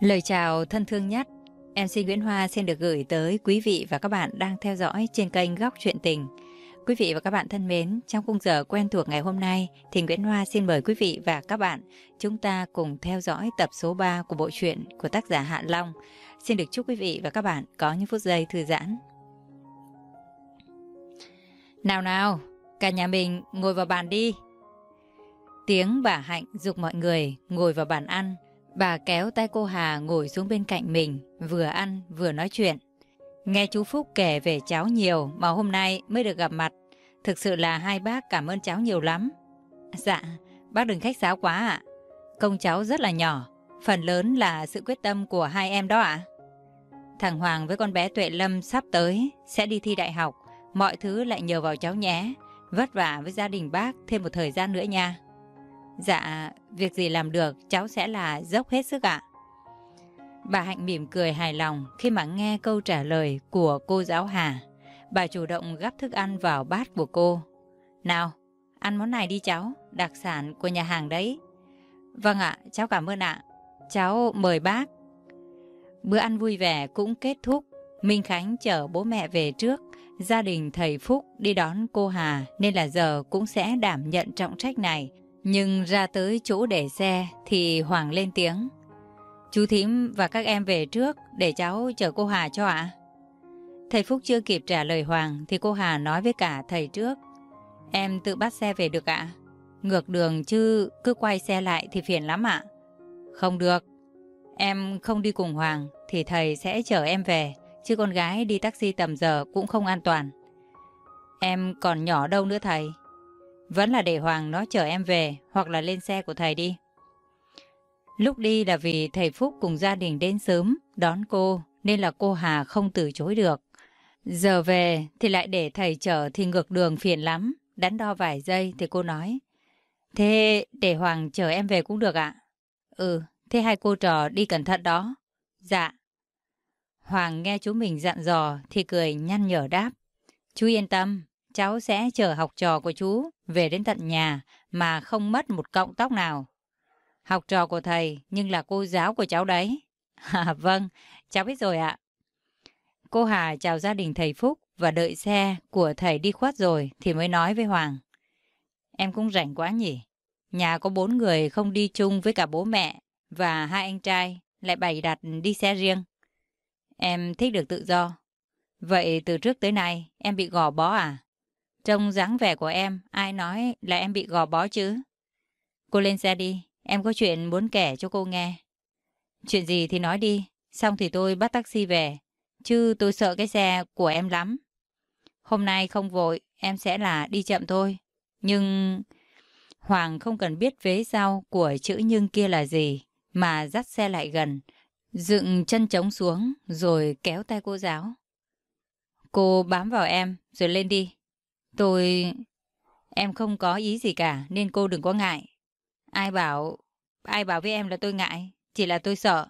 Lời chào thân thương nhất, MC Nguyễn Hoa xin được gửi tới quý vị và các bạn đang theo dõi trên kênh Góc Chuyện Tình. Quý vị và các bạn thân mến, trong khung giờ quen thuộc ngày hôm nay thì Nguyễn Hoa xin mời quý vị và các bạn chúng ta cùng theo dõi tập số 3 của bộ truyện của tác giả Hạ Long. Xin được chúc quý vị và các bạn có những phút giây thư giãn. Nào nào, cả nhà mình ngồi vào bàn đi. Tiếng bà Hạnh dục mọi người ngồi vào bàn ăn. Bà kéo tay cô Hà ngồi xuống bên cạnh mình, vừa ăn vừa nói chuyện. Nghe chú Phúc kể về cháu nhiều mà hôm nay mới được gặp mặt. Thực sự là hai bác cảm ơn cháu nhiều lắm. Dạ, bác đừng khách sáo quá ạ. Công cháu rất là nhỏ, phần lớn là sự quyết tâm của hai em đó ạ. Thằng Hoàng với con bé Tuệ Lâm sắp tới, sẽ đi thi đại học. Mọi thứ lại nhờ vào cháu nhé. Vất vả với gia đình bác thêm một thời gian nữa nha. Dạ, việc gì làm được cháu sẽ là dốc hết sức ạ. Bà Hạnh mỉm cười hài lòng khi mà nghe câu trả lời của cô giáo Hà. Bà chủ động gắp thức ăn vào bát của cô. Nào, ăn món này đi cháu, đặc sản của nhà hàng đấy. Vâng ạ, cháu cảm ơn ạ. Cháu mời bác. Bữa ăn vui vẻ cũng kết thúc. Minh Khánh chở bố mẹ về trước. Gia đình thầy Phúc đi đón cô Hà nên là giờ cũng sẽ đảm nhận trọng trách này. Nhưng ra tới chỗ để xe thì Hoàng lên tiếng. Chú Thím và các em về trước để cháu chở cô Hà cho ạ. Thầy Phúc chưa kịp trả lời Hoàng thì cô Hà nói với cả thầy trước. Em tự bắt xe về được ạ? Ngược đường chứ cứ quay xe lại thì phiền lắm ạ. Không được. Em không đi cùng Hoàng thì thầy sẽ chở em về. Chứ con gái đi taxi tầm giờ cũng không an toàn. Em còn nhỏ đâu nữa thầy. Vẫn là để Hoàng nó chở em về hoặc là lên xe của thầy đi. Lúc đi là vì thầy Phúc cùng gia đình đến sớm đón cô nên là cô Hà không từ chối được. Giờ về thì lại để thầy chở thì ngược đường phiền lắm. Đắn đo vài giây thì cô nói. Thế để Hoàng chở em về cũng được ạ. Ừ, thế hai cô trò đi cẩn thận đó. Dạ. Hoàng nghe chú mình dặn dò thì cười nhăn nhở đáp. Chú yên tâm, cháu sẽ chở học trò của chú về đến tận nhà mà không mất một cọng tóc nào. Học trò của thầy nhưng là cô giáo của cháu đấy. À, vâng, cháu biết rồi ạ. Cô Hà chào gia đình thầy Phúc và đợi xe của thầy đi khuất rồi thì mới nói với Hoàng. Em cũng rảnh quá nhỉ. Nhà có bốn người không đi chung với cả bố mẹ và hai anh trai lại bày đặt đi xe riêng. Em thích được tự do. Vậy từ trước tới nay em bị gò bó à? Trông dáng vẻ của em, ai nói là em bị gò bó chứ? Cô lên xe đi, em có chuyện muốn kể cho cô nghe. Chuyện gì thì nói đi, xong thì tôi bắt taxi về, chứ tôi sợ cái xe của em lắm. Hôm nay không vội, em sẽ là đi chậm thôi. Nhưng... Hoàng không cần biết vế sau của chữ nhưng kia là gì, mà dắt xe lại gần, dựng chân trống xuống rồi kéo tay cô giáo. Cô bám vào em rồi lên đi. Tôi... Em không có ý gì cả nên cô đừng có ngại. Ai bảo... Ai bảo với em là tôi ngại, chỉ là tôi sợ.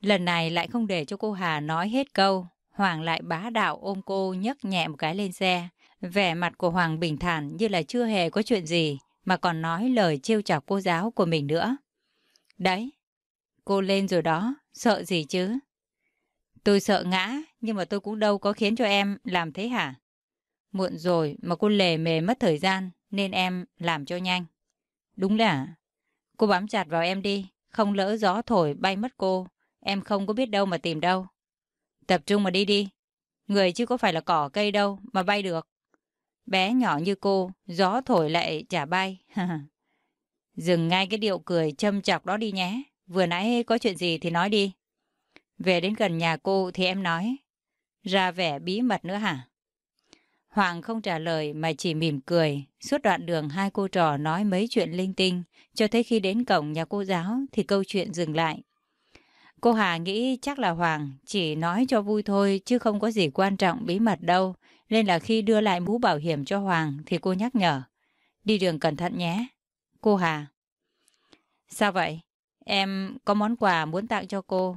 Lần này lại không để cho cô Hà nói hết câu. Hoàng lại bá đạo ôm cô nhấc nhẹ một cái lên xe. Vẻ mặt của Hoàng bình thản như là chưa hề có chuyện gì mà còn nói lời trêu chọc cô giáo của mình nữa. Đấy, cô lên rồi đó, sợ gì chứ? Tôi sợ ngã, nhưng mà tôi cũng đâu có khiến cho em làm thế hả? Muộn rồi mà cô lề mề mất thời gian nên em làm cho nhanh. Đúng là cô bám chặt vào em đi, không lỡ gió thổi bay mất cô, em không có biết đâu mà tìm đâu. Tập trung mà đi đi, người chứ có phải là cỏ cây đâu mà bay được. Bé nhỏ như cô, gió thổi lại chả bay. Dừng ngay cái điệu cười châm chọc đó đi nhé. Vừa nãy có chuyện gì thì nói đi. Về đến gần nhà cô thì em nói. Ra vẻ bí mật nữa hả? Hoàng không trả lời mà chỉ mỉm cười. Suốt đoạn đường hai cô trò nói mấy chuyện linh tinh, cho tới khi đến cổng nhà cô giáo thì câu chuyện dừng lại. Cô Hà nghĩ chắc là Hoàng chỉ nói cho vui thôi chứ không có gì quan trọng bí mật đâu. Nên là khi đưa lại mũ bảo hiểm cho Hoàng thì cô nhắc nhở. Đi đường cẩn thận nhé. Cô Hà. Sao vậy? Em có món quà muốn tặng cho cô.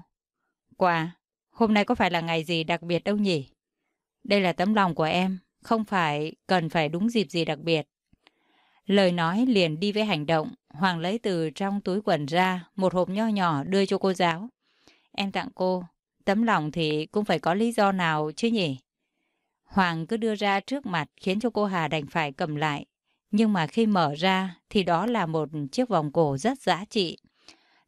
Quà? Hôm nay có phải là ngày gì đặc biệt đâu nhỉ? Đây là tấm lòng của em, không phải cần phải đúng dịp gì đặc biệt. Lời nói liền đi với hành động, Hoàng lấy từ trong túi quần ra một hộp nho nhỏ đưa cho cô giáo. em tặng cô. Tấm lòng thì cũng phải có lý do nào chứ nhỉ? Hoàng cứ đưa ra trước mặt khiến cho cô Hà đành phải cầm lại. Nhưng mà khi mở ra thì đó là một chiếc vòng cổ rất giá trị.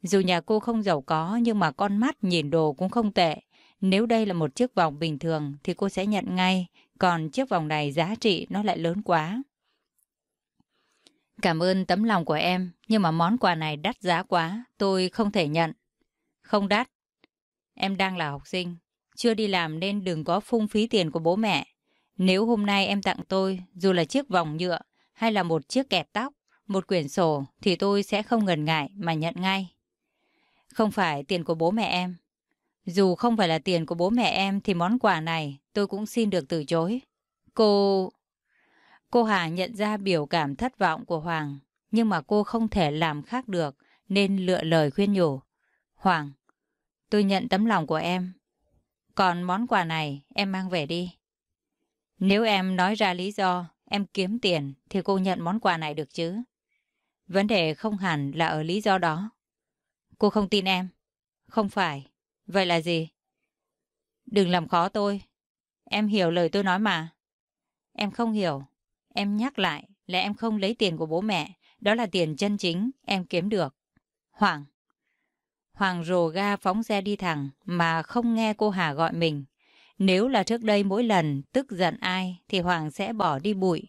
Dù nhà cô không giàu có nhưng mà con mắt nhìn đồ cũng không tệ. Nếu đây là một chiếc vòng bình thường thì cô sẽ nhận ngay, còn chiếc vòng này giá trị nó lại lớn quá. Cảm ơn tấm lòng của em, nhưng mà món quà này đắt giá quá, tôi không thể nhận. Không đắt. Em đang là học sinh, chưa đi làm nên đừng có phung phí tiền của bố mẹ. Nếu hôm nay em tặng tôi, dù là chiếc vòng nhựa hay là một chiếc kẹp tóc, một quyển sổ, thì tôi sẽ không ngần ngại mà nhận ngay. Không phải tiền của bố mẹ em. Dù không phải là tiền của bố mẹ em thì món quà này tôi cũng xin được từ chối. Cô... Cô Hà nhận ra biểu cảm thất vọng của Hoàng, nhưng mà cô không thể làm khác được nên lựa lời khuyên nhủ. Hoàng, tôi nhận tấm lòng của em. Còn món quà này em mang về đi. Nếu em nói ra lý do em kiếm tiền thì cô nhận món quà này được chứ. Vấn đề không hẳn là ở lý do đó. Cô không tin em. Không phải. Vậy là gì? Đừng làm khó tôi. Em hiểu lời tôi nói mà. Em không hiểu. Em nhắc lại là em không lấy tiền của bố mẹ. Đó là tiền chân chính em kiếm được. Hoàng. Hoàng rồ ga phóng xe đi thẳng mà không nghe cô Hà gọi mình. Nếu là trước đây mỗi lần tức giận ai thì Hoàng sẽ bỏ đi bụi.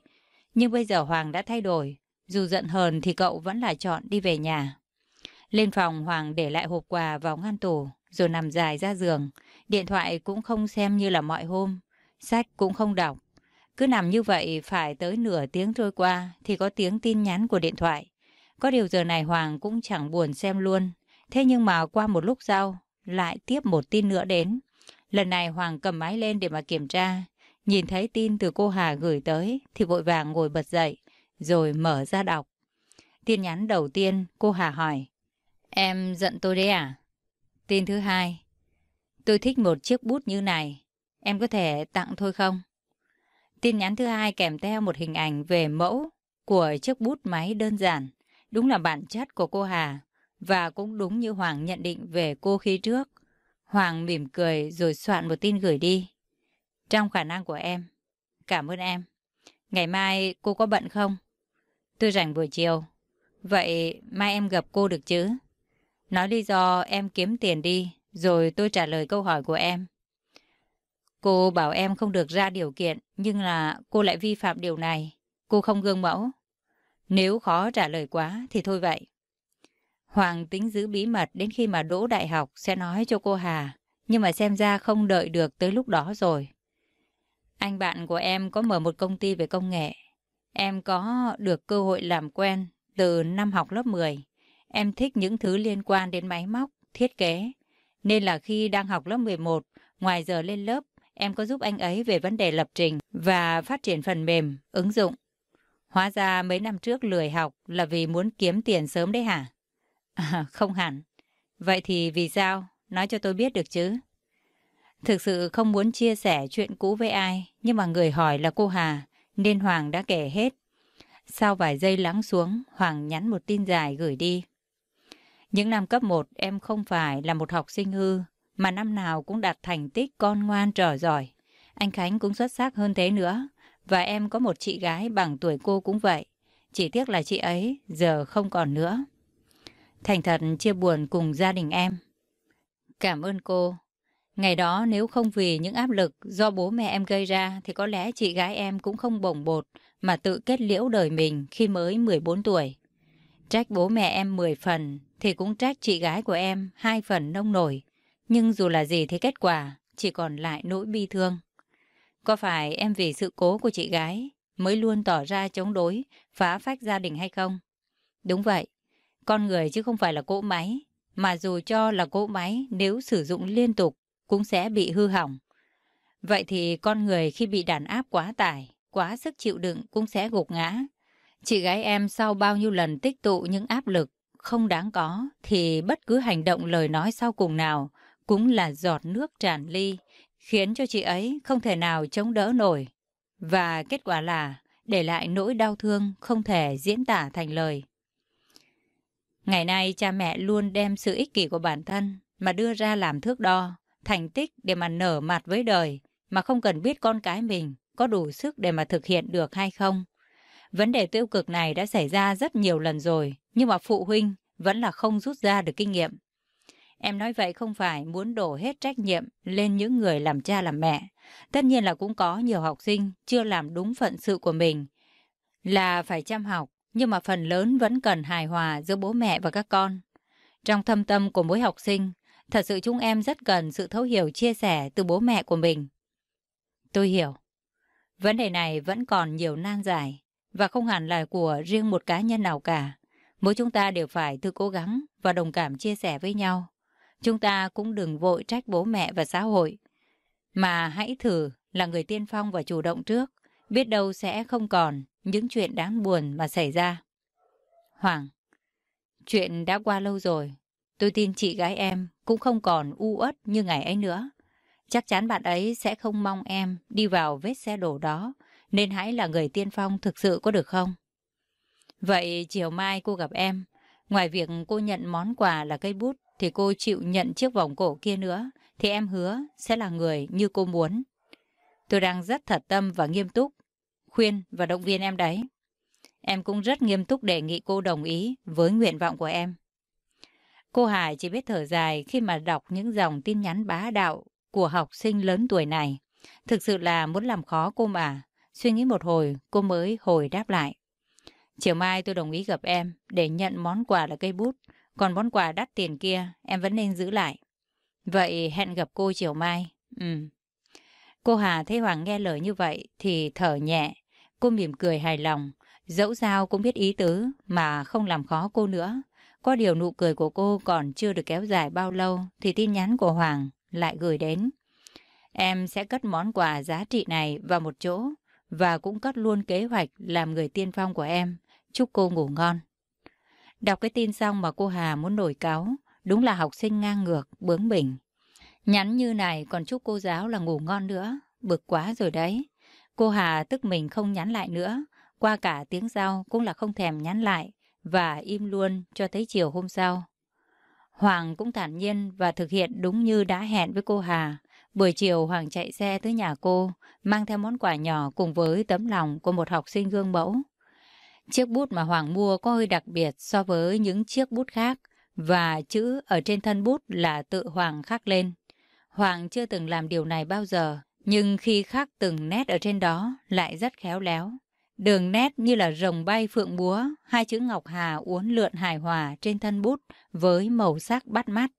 Nhưng bây giờ Hoàng đã thay đổi. Dù giận hờn thì cậu vẫn là chọn đi về nhà. Lên phòng Hoàng để lại hộp quà vào ngăn tủ rồi nằm dài ra giường. Điện thoại cũng không xem như là mọi hôm. Sách cũng không đọc. Cứ nằm như vậy phải tới nửa tiếng trôi qua thì có tiếng tin nhắn của điện thoại. Có điều giờ này Hoàng cũng chẳng buồn xem luôn. Thế nhưng mà qua một lúc sau, lại tiếp một tin nữa đến. Lần này Hoàng cầm máy lên để mà kiểm tra. Nhìn thấy tin từ cô Hà gửi tới thì vội vàng ngồi bật dậy, rồi mở ra đọc. Tin nhắn đầu tiên cô Hà hỏi, Em giận tôi đấy à? Tin thứ hai Tôi thích một chiếc bút như này Em có thể tặng thôi không? Tin nhắn thứ hai kèm theo một hình ảnh về mẫu của chiếc bút máy đơn giản. Đúng là bản chất của cô Hà. Và cũng đúng như Hoàng nhận định về cô khi trước. Hoàng mỉm cười rồi soạn một tin gửi đi. Trong khả năng của em. Cảm ơn em. Ngày mai cô có bận không? Tôi rảnh buổi chiều. Vậy mai em gặp cô được chứ? Nói lý do em kiếm tiền đi, rồi tôi trả lời câu hỏi của em. Cô bảo em không được ra điều kiện, nhưng là cô lại vi phạm điều này. Cô không gương mẫu. Nếu khó trả lời quá thì thôi vậy. Hoàng tính giữ bí mật đến khi mà đỗ đại học sẽ nói cho cô Hà. Nhưng mà xem ra không đợi được tới lúc đó rồi. Anh bạn của em có mở một công ty về công nghệ. Em có được cơ hội làm quen từ năm học lớp 10. Em thích những thứ liên quan đến máy móc, thiết kế. Nên là khi đang học lớp 11, ngoài giờ lên lớp, em có giúp anh ấy về vấn đề lập trình và phát triển phần mềm, ứng dụng. Hóa ra mấy năm trước lười học là vì muốn kiếm tiền sớm đấy hả? À, không hẳn. Vậy thì vì sao? Nói cho tôi biết được chứ. Thực sự không muốn chia sẻ chuyện cũ với ai, nhưng mà người hỏi là cô Hà, nên Hoàng đã kể hết. Sau vài giây lắng xuống, Hoàng nhắn một tin dài gửi đi. Những năm cấp 1 em không phải là một học sinh hư, mà năm nào cũng đạt thành tích con ngoan trò giỏi. Anh Khánh cũng xuất sắc hơn thế nữa. Và em có một chị gái bằng tuổi cô cũng vậy. Chỉ tiếc là chị ấy giờ không còn nữa. Thành thật chia buồn cùng gia đình em. Cảm ơn cô. Ngày đó nếu không vì những áp lực do bố mẹ em gây ra thì có lẽ chị gái em cũng không bồng bột mà tự kết liễu đời mình khi mới 14 tuổi. Trách bố mẹ em 10 phần thì cũng trách chị gái của em hai phần nông nổi. Nhưng dù là gì thì kết quả chỉ còn lại nỗi bi thương. Có phải em vì sự cố của chị gái mới luôn tỏ ra chống đối, phá phách gia đình hay không? Đúng vậy, con người chứ không phải là cỗ máy, mà dù cho là cỗ máy nếu sử dụng liên tục cũng sẽ bị hư hỏng. Vậy thì con người khi bị đàn áp quá tải, quá sức chịu đựng cũng sẽ gục ngã. Chị gái em sau bao nhiêu lần tích tụ những áp lực không đáng có thì bất cứ hành động lời nói sau cùng nào cũng là giọt nước tràn ly, khiến cho chị ấy không thể nào chống đỡ nổi. Và kết quả là để lại nỗi đau thương không thể diễn tả thành lời. Ngày nay cha mẹ luôn đem sự ích kỷ của bản thân mà đưa ra làm thước đo, thành tích để mà nở mặt với đời, mà không cần biết con cái mình có đủ sức để mà thực hiện được hay không. Vấn đề tiêu cực này đã xảy ra rất nhiều lần rồi, nhưng mà phụ huynh vẫn là không rút ra được kinh nghiệm. Em nói vậy không phải muốn đổ hết trách nhiệm lên những người làm cha làm mẹ. Tất nhiên là cũng có nhiều học sinh chưa làm đúng phận sự của mình. Là phải chăm học, nhưng mà phần lớn vẫn cần hài hòa giữa bố mẹ và các con. Trong thâm tâm của mỗi học sinh, thật sự chúng em rất cần sự thấu hiểu chia sẻ từ bố mẹ của mình. Tôi hiểu. Vấn đề này vẫn còn nhiều nan giải và không hẳn là của riêng một cá nhân nào cả. Mỗi chúng ta đều phải tự cố gắng và đồng cảm chia sẻ với nhau. Chúng ta cũng đừng vội trách bố mẹ và xã hội, mà hãy thử là người tiên phong và chủ động trước, biết đâu sẽ không còn những chuyện đáng buồn mà xảy ra. Hoàng, chuyện đã qua lâu rồi, tôi tin chị gái em cũng không còn u uất như ngày ấy nữa. Chắc chắn bạn ấy sẽ không mong em đi vào vết xe đổ đó, nên hãy là người tiên phong thực sự có được không? Vậy chiều mai cô gặp em, ngoài việc cô nhận món quà là cây bút thì cô chịu nhận chiếc vòng cổ kia nữa, thì em hứa sẽ là người như cô muốn. Tôi đang rất thật tâm và nghiêm túc, khuyên và động viên em đấy. Em cũng rất nghiêm túc đề nghị cô đồng ý với nguyện vọng của em. Cô Hải chỉ biết thở dài khi mà đọc những dòng tin nhắn bá đạo của học sinh lớn tuổi này. Thực sự là muốn làm khó cô mà. Suy nghĩ một hồi, cô mới hồi đáp lại. Chiều mai tôi đồng ý gặp em để nhận món quà là cây bút. Còn món quà đắt tiền kia, em vẫn nên giữ lại. Vậy hẹn gặp cô chiều mai. Ừ. Cô Hà thấy Hoàng nghe lời như vậy thì thở nhẹ. Cô mỉm cười hài lòng. Dẫu sao cũng biết ý tứ, mà không làm khó cô nữa. Có điều nụ cười của cô còn chưa được kéo dài bao lâu thì tin nhắn của Hoàng lại gửi đến. Em sẽ cất món quà giá trị này vào một chỗ và cũng cất luôn kế hoạch làm người tiên phong của em. Chúc cô ngủ ngon. Đọc cái tin xong mà cô Hà muốn nổi cáo, đúng là học sinh ngang ngược, bướng bỉnh. Nhắn như này còn chúc cô giáo là ngủ ngon nữa, bực quá rồi đấy. Cô Hà tức mình không nhắn lại nữa, qua cả tiếng giao cũng là không thèm nhắn lại và im luôn cho tới chiều hôm sau. Hoàng cũng thản nhiên và thực hiện đúng như đã hẹn với cô Hà. Buổi chiều Hoàng chạy xe tới nhà cô, mang theo món quà nhỏ cùng với tấm lòng của một học sinh gương mẫu. Chiếc bút mà Hoàng mua có hơi đặc biệt so với những chiếc bút khác và chữ ở trên thân bút là tự Hoàng khắc lên. Hoàng chưa từng làm điều này bao giờ, nhưng khi khắc từng nét ở trên đó lại rất khéo léo. Đường nét như là rồng bay phượng búa, hai chữ Ngọc Hà uốn lượn hài hòa trên thân bút với màu sắc bắt mắt.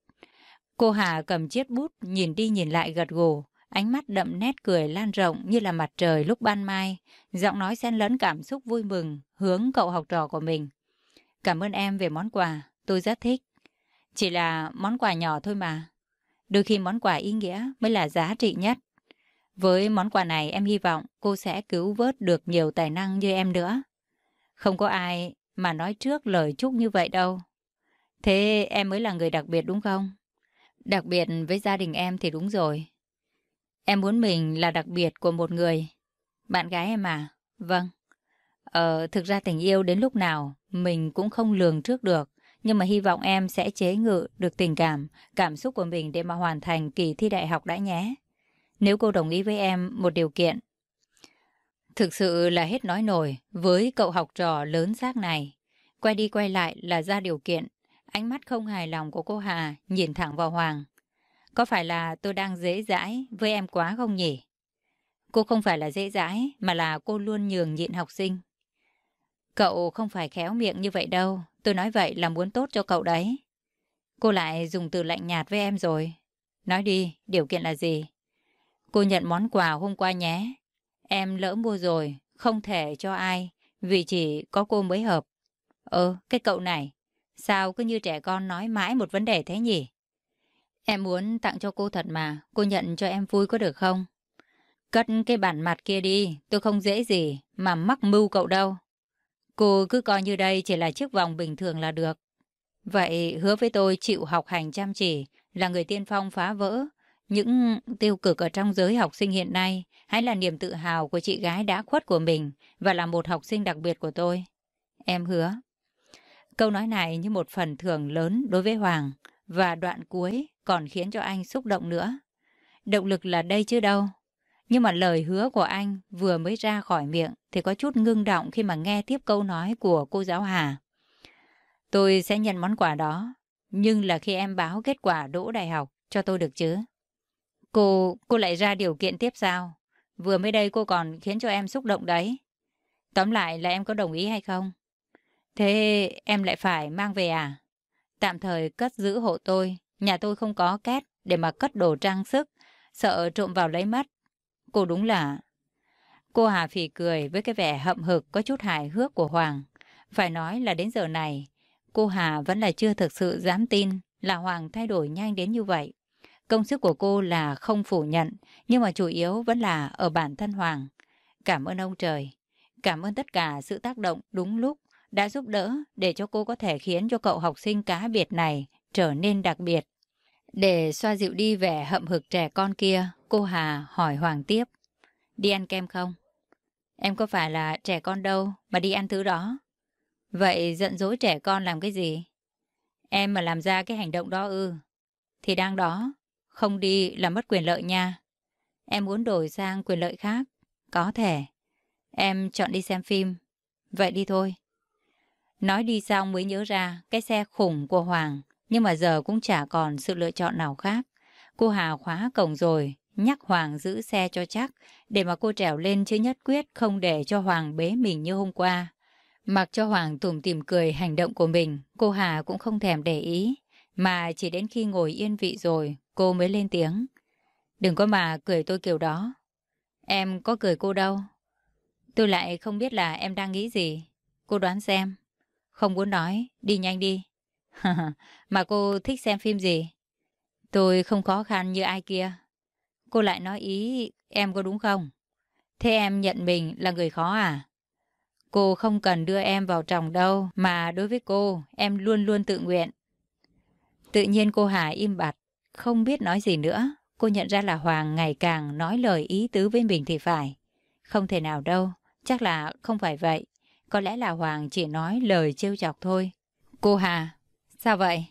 Cô Hà cầm chiếc bút, nhìn đi nhìn lại gật gù, ánh mắt đậm nét cười lan rộng như là mặt trời lúc ban mai, giọng nói xen lẫn cảm xúc vui mừng, hướng cậu học trò của mình. Cảm ơn em về món quà, tôi rất thích. Chỉ là món quà nhỏ thôi mà. Đôi khi món quà ý nghĩa mới là giá trị nhất. Với món quà này em hy vọng cô sẽ cứu vớt được nhiều tài năng như em nữa. Không có ai mà nói trước lời chúc như vậy đâu. Thế em mới là người đặc biệt đúng không? Đặc biệt với gia đình em thì đúng rồi. Em muốn mình là đặc biệt của một người. Bạn gái em à? Vâng. Ờ, thực ra tình yêu đến lúc nào mình cũng không lường trước được. Nhưng mà hy vọng em sẽ chế ngự được tình cảm, cảm xúc của mình để mà hoàn thành kỳ thi đại học đã nhé. Nếu cô đồng ý với em một điều kiện. Thực sự là hết nói nổi với cậu học trò lớn xác này. Quay đi quay lại là ra điều kiện. Ánh mắt không hài lòng của cô Hà nhìn thẳng vào Hoàng. Có phải là tôi đang dễ dãi với em quá không nhỉ? Cô không phải là dễ dãi, mà là cô luôn nhường nhịn học sinh. Cậu không phải khéo miệng như vậy đâu, tôi nói vậy là muốn tốt cho cậu đấy. Cô lại dùng từ lạnh nhạt với em rồi. Nói đi, điều kiện là gì? Cô nhận món quà hôm qua nhé. Em lỡ mua rồi, không thể cho ai, vì chỉ có cô mới hợp. Ờ, cái cậu này, sao cứ như trẻ con nói mãi một vấn đề thế nhỉ? Em muốn tặng cho cô thật mà, cô nhận cho em vui có được không? Cất cái bản mặt kia đi, tôi không dễ gì mà mắc mưu cậu đâu. Cô cứ coi như đây chỉ là chiếc vòng bình thường là được. Vậy hứa với tôi chịu học hành chăm chỉ, là người tiên phong phá vỡ. Những tiêu cực ở trong giới học sinh hiện nay, hãy là niềm tự hào của chị gái đã khuất của mình và là một học sinh đặc biệt của tôi. Em hứa. Câu nói này như một phần thưởng lớn đối với Hoàng và đoạn cuối còn khiến cho anh xúc động nữa. Động lực là đây chứ đâu. Nhưng mà lời hứa của anh vừa mới ra khỏi miệng thì có chút ngưng động khi mà nghe tiếp câu nói của cô giáo Hà. Tôi sẽ nhận món quà đó, nhưng là khi em báo kết quả đỗ đại học cho tôi được chứ. Cô, cô lại ra điều kiện tiếp sao? Vừa mới đây cô còn khiến cho em xúc động đấy. Tóm lại là em có đồng ý hay không? Thế em lại phải mang về à? Tạm thời cất giữ hộ tôi. Nhà tôi không có két để mà cất đồ trang sức. Sợ trộm vào lấy mất. Cô đúng là... Cô Hà phì cười với cái vẻ hậm hực có chút hài hước của Hoàng. Phải nói là đến giờ này, cô Hà vẫn là chưa thực sự dám tin là Hoàng thay đổi nhanh đến như vậy. Công sức của cô là không phủ nhận, nhưng mà chủ yếu vẫn là ở bản thân Hoàng. Cảm ơn ông trời. Cảm ơn tất cả sự tác động đúng lúc đã giúp đỡ để cho cô có thể khiến cho cậu học sinh cá biệt này trở nên đặc biệt. Để xoa dịu đi vẻ hậm hực trẻ con kia, cô Hà hỏi Hoàng tiếp. Đi ăn kem không? Em có phải là trẻ con đâu mà đi ăn thứ đó. Vậy giận dỗi trẻ con làm cái gì? Em mà làm ra cái hành động đó ư? Thì đang đó, không đi là mất quyền lợi nha. Em muốn đổi sang quyền lợi khác. Có thể. Em chọn đi xem phim. Vậy đi thôi. Nói đi xong mới nhớ ra cái xe khủng của Hoàng. Nhưng mà giờ cũng chả còn sự lựa chọn nào khác. Cô Hà khóa cổng rồi. Nhắc Hoàng giữ xe cho chắc. Để mà cô trèo lên chứ nhất quyết không để cho Hoàng bế mình như hôm qua. Mặc cho Hoàng tủm tìm cười hành động của mình, cô Hà cũng không thèm để ý. Mà chỉ đến khi ngồi yên vị rồi, cô mới lên tiếng. Đừng có mà cười tôi kiểu đó. Em có cười cô đâu. Tôi lại không biết là em đang nghĩ gì. Cô đoán xem. Không muốn nói, đi nhanh đi. mà cô thích xem phim gì? Tôi không khó khăn như ai kia. Cô lại nói ý em có đúng không? Thế em nhận mình là người khó à? Cô không cần đưa em vào chồng đâu, mà đối với cô, em luôn luôn tự nguyện. Tự nhiên cô Hà im bặt, không biết nói gì nữa. Cô nhận ra là Hoàng ngày càng nói lời ý tứ với mình thì phải. Không thể nào đâu, chắc là không phải vậy. Có lẽ là Hoàng chỉ nói lời trêu chọc thôi. Cô Hà, sao vậy?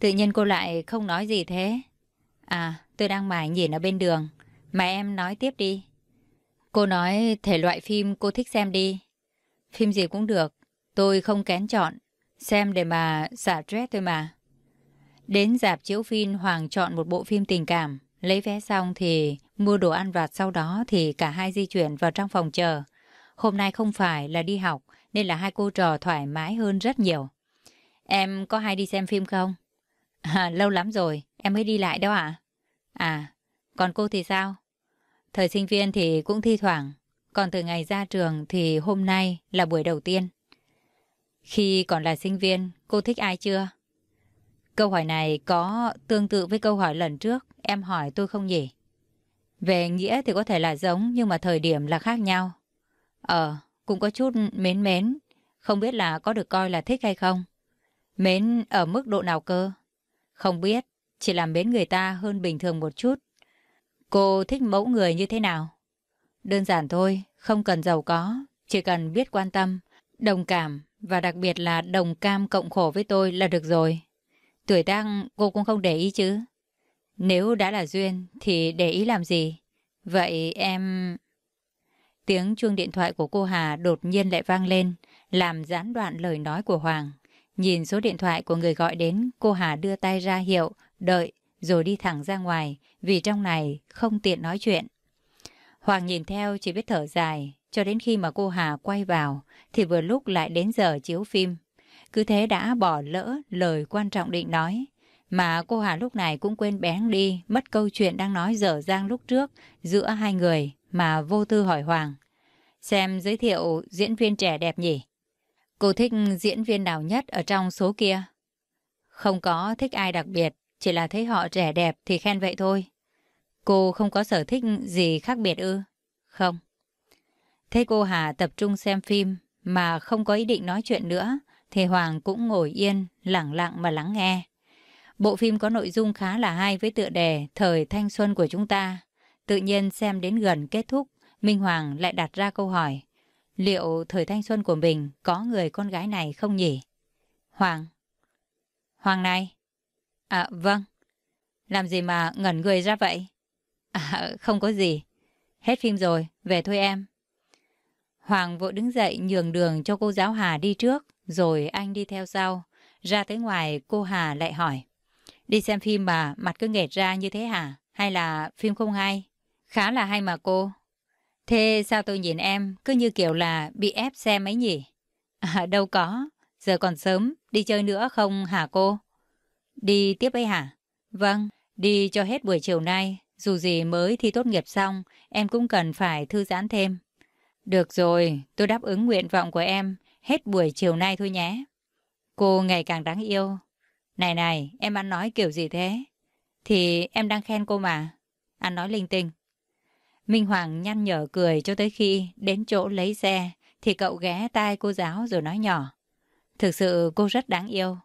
Tự nhiên cô lại không nói gì thế? À, tôi đang mải nhìn ở bên đường. Mà em nói tiếp đi. Cô nói thể loại phim cô thích xem đi. Phim gì cũng được. Tôi không kén chọn. Xem để mà xả stress thôi mà. Đến dạp chiếu phim Hoàng chọn một bộ phim tình cảm. Lấy vé xong thì mua đồ ăn vặt sau đó thì cả hai di chuyển vào trong phòng chờ. Hôm nay không phải là đi học nên là hai cô trò thoải mái hơn rất nhiều. Em có hay đi xem phim không? À, lâu lắm rồi, em mới đi lại đâu ạ? À? à, còn cô thì sao? Thời sinh viên thì cũng thi thoảng, còn từ ngày ra trường thì hôm nay là buổi đầu tiên. Khi còn là sinh viên, cô thích ai chưa? Câu hỏi này có tương tự với câu hỏi lần trước em hỏi tôi không nhỉ? Về nghĩa thì có thể là giống nhưng mà thời điểm là khác nhau. Ờ, cũng có chút mến mến. Không biết là có được coi là thích hay không? Mến ở mức độ nào cơ? Không biết, chỉ làm mến người ta hơn bình thường một chút. Cô thích mẫu người như thế nào? Đơn giản thôi, không cần giàu có, chỉ cần biết quan tâm, đồng cảm và đặc biệt là đồng cam cộng khổ với tôi là được rồi. Tuổi tác cô cũng không để ý chứ. Nếu đã là duyên thì để ý làm gì? Vậy em... Tiếng chuông điện thoại của cô Hà đột nhiên lại vang lên, làm gián đoạn lời nói của Hoàng. Nhìn số điện thoại của người gọi đến, cô Hà đưa tay ra hiệu, đợi, rồi đi thẳng ra ngoài, vì trong này không tiện nói chuyện. Hoàng nhìn theo chỉ biết thở dài, cho đến khi mà cô Hà quay vào, thì vừa lúc lại đến giờ chiếu phim. Cứ thế đã bỏ lỡ lời quan trọng định nói. Mà cô Hà lúc này cũng quên bén đi, mất câu chuyện đang nói dở dang lúc trước giữa hai người mà vô tư hỏi Hoàng. Xem giới thiệu diễn viên trẻ đẹp nhỉ? Cô thích diễn viên nào nhất ở trong số kia? Không có thích ai đặc biệt, chỉ là thấy họ trẻ đẹp thì khen vậy thôi. Cô không có sở thích gì khác biệt ư? Không. Thế cô Hà tập trung xem phim mà không có ý định nói chuyện nữa thì Hoàng cũng ngồi yên, lặng lặng mà lắng nghe. Bộ phim có nội dung khá là hay với tựa đề Thời thanh xuân của chúng ta. Tự nhiên xem đến gần kết thúc, Minh Hoàng lại đặt ra câu hỏi. Liệu thời thanh xuân của mình có người con gái này không nhỉ? Hoàng. Hoàng này. À vâng. Làm gì mà ngẩn người ra vậy? À, không có gì. Hết phim rồi, về thôi em. Hoàng vội đứng dậy nhường đường cho cô giáo Hà đi trước, rồi anh đi theo sau. Ra tới ngoài, cô Hà lại hỏi. Đi xem phim mà mặt cứ nghệt ra như thế hả? Hay là phim không hay? Khá là hay mà cô. Thế sao tôi nhìn em cứ như kiểu là bị ép xem ấy nhỉ? À, đâu có. Giờ còn sớm, đi chơi nữa không hả cô? Đi tiếp ấy hả? Vâng, đi cho hết buổi chiều nay. Dù gì mới thi tốt nghiệp xong, em cũng cần phải thư giãn thêm. Được rồi, tôi đáp ứng nguyện vọng của em hết buổi chiều nay thôi nhé. Cô ngày càng đáng yêu. Này này, em ăn nói kiểu gì thế? Thì em đang khen cô mà. Ăn nói linh tinh. Minh Hoàng nhăn nhở cười cho tới khi đến chỗ lấy xe, thì cậu ghé tai cô giáo rồi nói nhỏ. Thực sự cô rất đáng yêu.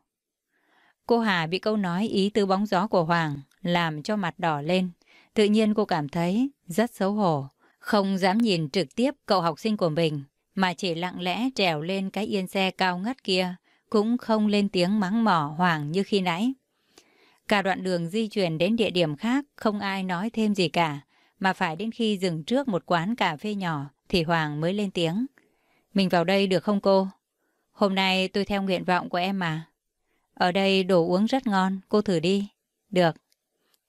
Cô Hà bị câu nói ý tứ bóng gió của Hoàng làm cho mặt đỏ lên. Tự nhiên cô cảm thấy rất xấu hổ. Không dám nhìn trực tiếp cậu học sinh của mình, mà chỉ lặng lẽ trèo lên cái yên xe cao ngất kia, cũng không lên tiếng mắng mỏ Hoàng như khi nãy. Cả đoạn đường di chuyển đến địa điểm khác, không ai nói thêm gì cả mà phải đến khi dừng trước một quán cà phê nhỏ thì Hoàng mới lên tiếng. Mình vào đây được không cô? Hôm nay tôi theo nguyện vọng của em mà. Ở đây đồ uống rất ngon, cô thử đi. Được.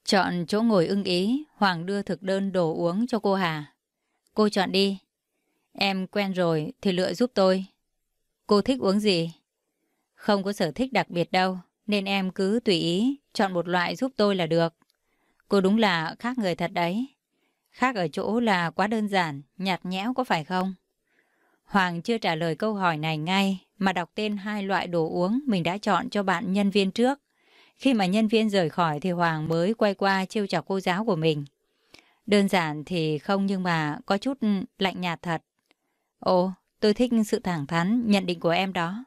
Chọn chỗ ngồi ưng ý, Hoàng đưa thực đơn đồ uống cho cô Hà. Cô chọn đi. Em quen rồi thì lựa giúp tôi. Cô thích uống gì? Không có sở thích đặc biệt đâu, nên em cứ tùy ý, chọn một loại giúp tôi là được. Cô đúng là khác người thật đấy. Khác ở chỗ là quá đơn giản, nhạt nhẽo có phải không? Hoàng chưa trả lời câu hỏi này ngay mà đọc tên hai loại đồ uống mình đã chọn cho bạn nhân viên trước. Khi mà nhân viên rời khỏi thì Hoàng mới quay qua trêu chọc cô giáo của mình. Đơn giản thì không nhưng mà có chút ừ, lạnh nhạt thật. Ồ, tôi thích sự thẳng thắn nhận định của em đó.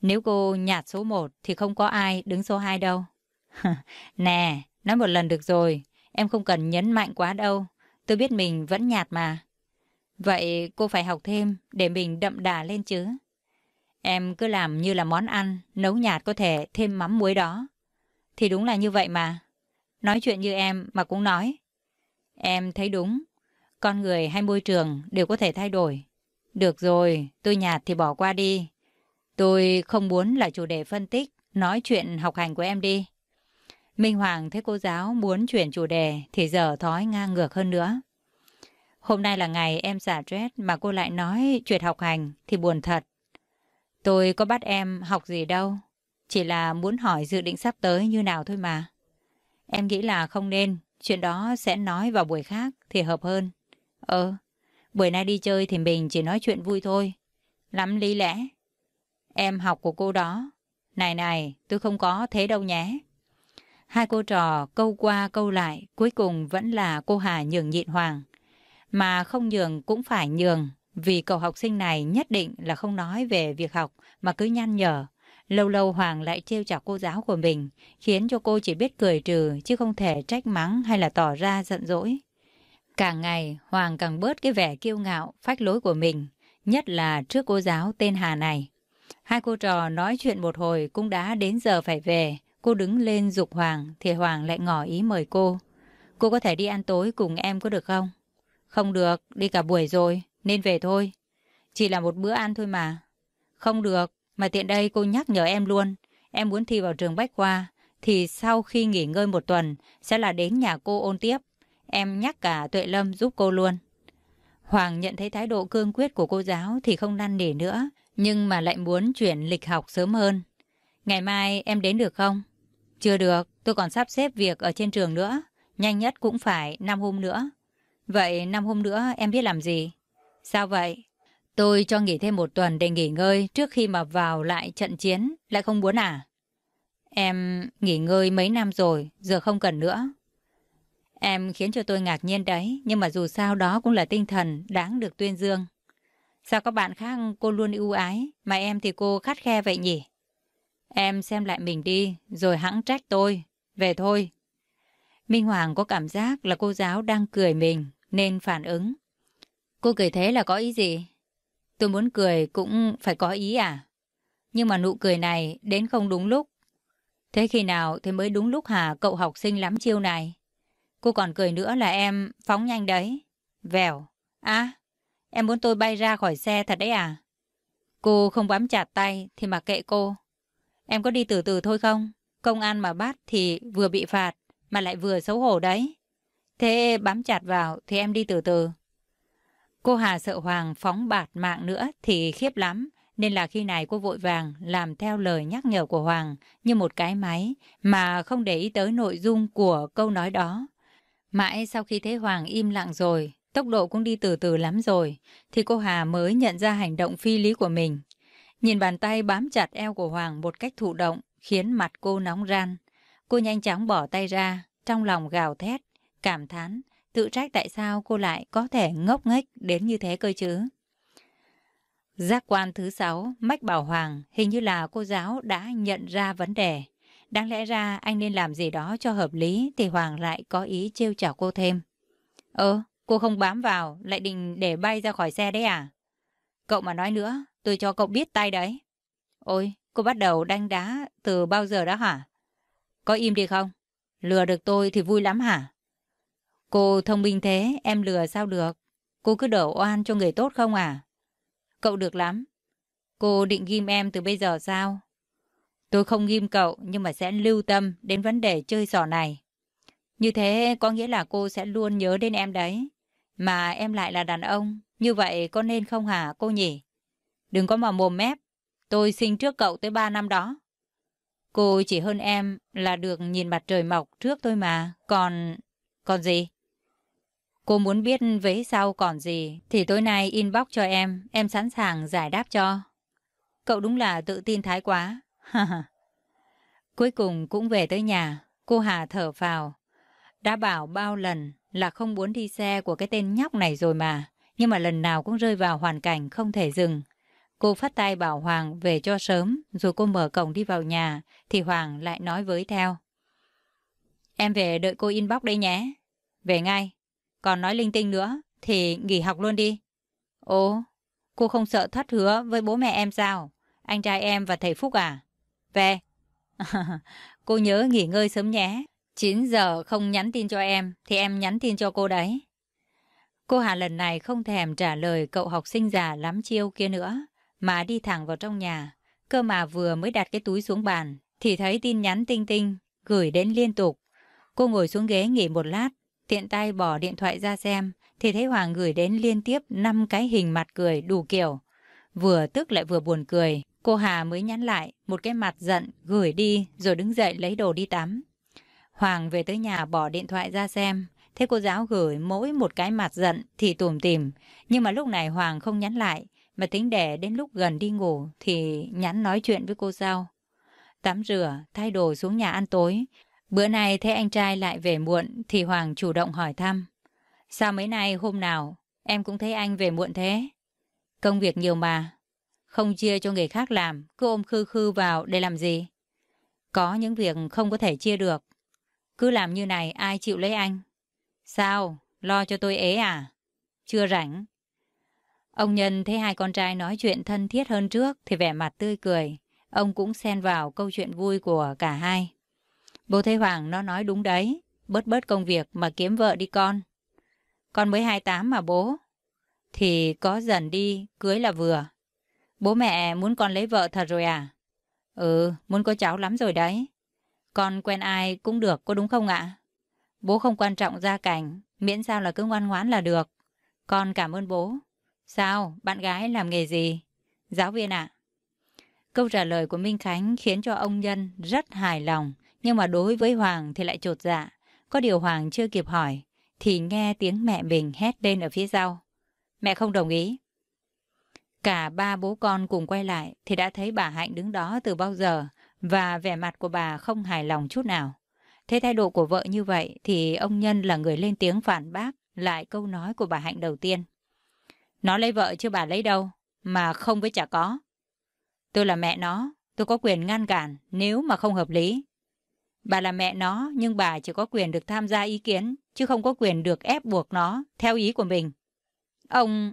Nếu cô nhạt số 1 thì không có ai đứng số 2 đâu. nè, nói một lần được rồi, em không cần nhấn mạnh quá đâu. Tôi biết mình vẫn nhạt mà. Vậy cô phải học thêm để mình đậm đà lên chứ. Em cứ làm như là món ăn, nấu nhạt có thể thêm mắm muối đó. Thì đúng là như vậy mà. Nói chuyện như em mà cũng nói. Em thấy đúng. Con người hay môi trường đều có thể thay đổi. Được rồi, tôi nhạt thì bỏ qua đi. Tôi không muốn là chủ đề phân tích, nói chuyện học hành của em đi. Minh Hoàng thấy cô giáo muốn chuyển chủ đề thì giờ thói ngang ngược hơn nữa. Hôm nay là ngày em xả stress mà cô lại nói chuyện học hành thì buồn thật. Tôi có bắt em học gì đâu. Chỉ là muốn hỏi dự định sắp tới như nào thôi mà. Em nghĩ là không nên. Chuyện đó sẽ nói vào buổi khác thì hợp hơn. Ờ, buổi nay đi chơi thì mình chỉ nói chuyện vui thôi. Lắm lý lẽ. Em học của cô đó. Này này, tôi không có thế đâu nhé. Hai cô trò câu qua câu lại, cuối cùng vẫn là cô Hà nhường nhịn Hoàng. Mà không nhường cũng phải nhường, vì cậu học sinh này nhất định là không nói về việc học mà cứ nhăn nhở. Lâu lâu Hoàng lại trêu chọc cô giáo của mình, khiến cho cô chỉ biết cười trừ chứ không thể trách mắng hay là tỏ ra giận dỗi. Càng ngày, Hoàng càng bớt cái vẻ kiêu ngạo, phách lối của mình, nhất là trước cô giáo tên Hà này. Hai cô trò nói chuyện một hồi cũng đã đến giờ phải về. Cô đứng lên dục Hoàng thì Hoàng lại ngỏ ý mời cô. Cô có thể đi ăn tối cùng em có được không? Không được, đi cả buổi rồi, nên về thôi. Chỉ là một bữa ăn thôi mà. Không được, mà tiện đây cô nhắc nhở em luôn. Em muốn thi vào trường Bách Khoa, thì sau khi nghỉ ngơi một tuần sẽ là đến nhà cô ôn tiếp. Em nhắc cả Tuệ Lâm giúp cô luôn. Hoàng nhận thấy thái độ cương quyết của cô giáo thì không năn nỉ nữa, nhưng mà lại muốn chuyển lịch học sớm hơn. Ngày mai em đến được không? Chưa được, tôi còn sắp xếp việc ở trên trường nữa. Nhanh nhất cũng phải 5 hôm nữa. Vậy 5 hôm nữa em biết làm gì? Sao vậy? Tôi cho nghỉ thêm một tuần để nghỉ ngơi trước khi mà vào lại trận chiến. Lại không muốn à? Em nghỉ ngơi mấy năm rồi, giờ không cần nữa. Em khiến cho tôi ngạc nhiên đấy, nhưng mà dù sao đó cũng là tinh thần đáng được tuyên dương. Sao các bạn khác cô luôn ưu ái, mà em thì cô khắt khe vậy nhỉ? Em xem lại mình đi, rồi hãng trách tôi. Về thôi. Minh Hoàng có cảm giác là cô giáo đang cười mình, nên phản ứng. Cô cười thế là có ý gì? Tôi muốn cười cũng phải có ý à? Nhưng mà nụ cười này đến không đúng lúc. Thế khi nào thì mới đúng lúc hả cậu học sinh lắm chiêu này? Cô còn cười nữa là em phóng nhanh đấy. Vèo. À, em muốn tôi bay ra khỏi xe thật đấy à? Cô không bám chặt tay thì mặc kệ cô. Em có đi từ từ thôi không? Công an mà bắt thì vừa bị phạt mà lại vừa xấu hổ đấy. Thế bám chặt vào thì em đi từ từ. Cô Hà sợ Hoàng phóng bạt mạng nữa thì khiếp lắm, nên là khi này cô vội vàng làm theo lời nhắc nhở của Hoàng như một cái máy mà không để ý tới nội dung của câu nói đó. Mãi sau khi thấy Hoàng im lặng rồi, tốc độ cũng đi từ từ lắm rồi, thì cô Hà mới nhận ra hành động phi lý của mình. Nhìn bàn tay bám chặt eo của Hoàng một cách thụ động, khiến mặt cô nóng ran. Cô nhanh chóng bỏ tay ra, trong lòng gào thét, cảm thán, tự trách tại sao cô lại có thể ngốc nghếch đến như thế cơ chứ. Giác quan thứ sáu, Mách Bảo Hoàng, hình như là cô giáo đã nhận ra vấn đề. Đáng lẽ ra anh nên làm gì đó cho hợp lý thì Hoàng lại có ý trêu chào cô thêm. Ơ, cô không bám vào, lại định để bay ra khỏi xe đấy à? Cậu mà nói nữa, tôi cho cậu biết tay đấy. Ôi, cô bắt đầu đánh đá từ bao giờ đó hả? Có im đi không? Lừa được tôi thì vui lắm hả? Cô thông minh thế, em lừa sao được? Cô cứ đổ oan cho người tốt không à? Cậu được lắm. Cô định ghim em từ bây giờ sao? Tôi không ghim cậu nhưng mà sẽ lưu tâm đến vấn đề chơi sò này. Như thế có nghĩa là cô sẽ luôn nhớ đến em đấy. Mà em lại là đàn ông. Như vậy có nên không hả cô nhỉ? Đừng có mà mồm mép. Tôi sinh trước cậu tới 3 năm đó. Cô chỉ hơn em là được nhìn mặt trời mọc trước thôi mà. Còn... còn gì? Cô muốn biết vế sau còn gì thì tối nay inbox cho em, em sẵn sàng giải đáp cho. Cậu đúng là tự tin thái quá. Cuối cùng cũng về tới nhà, cô Hà thở phào. Đã bảo bao lần là không muốn đi xe của cái tên nhóc này rồi mà, nhưng mà lần nào cũng rơi vào hoàn cảnh không thể dừng. Cô phát tay bảo Hoàng về cho sớm, rồi cô mở cổng đi vào nhà, thì Hoàng lại nói với theo. Em về đợi cô inbox đây nhé. Về ngay. Còn nói linh tinh nữa, thì nghỉ học luôn đi. Ồ, cô không sợ thất hứa với bố mẹ em sao? Anh trai em và thầy Phúc à? Về. cô nhớ nghỉ ngơi sớm nhé. 9 giờ không nhắn tin cho em, thì em nhắn tin cho cô đấy. Cô Hà lần này không thèm trả lời cậu học sinh già lắm chiêu kia nữa, mà đi thẳng vào trong nhà. Cơ mà vừa mới đặt cái túi xuống bàn, thì thấy tin nhắn tinh tinh, gửi đến liên tục. Cô ngồi xuống ghế nghỉ một lát, tiện tay bỏ điện thoại ra xem, thì thấy Hoàng gửi đến liên tiếp 5 cái hình mặt cười đủ kiểu. Vừa tức lại vừa buồn cười, cô Hà mới nhắn lại một cái mặt giận gửi đi rồi đứng dậy lấy đồ đi tắm. Hoàng về tới nhà bỏ điện thoại ra xem, thấy cô giáo gửi mỗi một cái mặt giận thì tùm tìm. Nhưng mà lúc này Hoàng không nhắn lại, mà tính để đến lúc gần đi ngủ thì nhắn nói chuyện với cô Sao Tắm rửa, thay đồ xuống nhà ăn tối. Bữa nay thấy anh trai lại về muộn thì Hoàng chủ động hỏi thăm. Sao mấy nay hôm nào em cũng thấy anh về muộn thế? Công việc nhiều mà. Không chia cho người khác làm, cứ ôm khư khư vào để làm gì? Có những việc không có thể chia được. Cứ làm như này ai chịu lấy anh? Sao? Lo cho tôi ế à? Chưa rảnh. Ông Nhân thấy hai con trai nói chuyện thân thiết hơn trước thì vẻ mặt tươi cười. Ông cũng xen vào câu chuyện vui của cả hai. Bố thế Hoàng nó nói đúng đấy. Bớt bớt công việc mà kiếm vợ đi con. Con mới 28 mà bố. Thì có dần đi, cưới là vừa. Bố mẹ muốn con lấy vợ thật rồi à? Ừ, muốn có cháu lắm rồi đấy. Con quen ai cũng được, có đúng không ạ? Bố không quan trọng gia cảnh, miễn sao là cứ ngoan ngoãn là được. Con cảm ơn bố. Sao, bạn gái làm nghề gì? Giáo viên ạ. Câu trả lời của Minh Khánh khiến cho ông Nhân rất hài lòng, nhưng mà đối với Hoàng thì lại trột dạ. Có điều Hoàng chưa kịp hỏi, thì nghe tiếng mẹ mình hét lên ở phía sau. Mẹ không đồng ý. Cả ba bố con cùng quay lại thì đã thấy bà Hạnh đứng đó từ bao giờ và vẻ mặt của bà không hài lòng chút nào. Thế thái độ của vợ như vậy thì ông Nhân là người lên tiếng phản bác lại câu nói của bà Hạnh đầu tiên. Nó lấy vợ chứ bà lấy đâu, mà không với chả có. Tôi là mẹ nó, tôi có quyền ngăn cản nếu mà không hợp lý. Bà là mẹ nó nhưng bà chỉ có quyền được tham gia ý kiến chứ không có quyền được ép buộc nó theo ý của mình. Ông...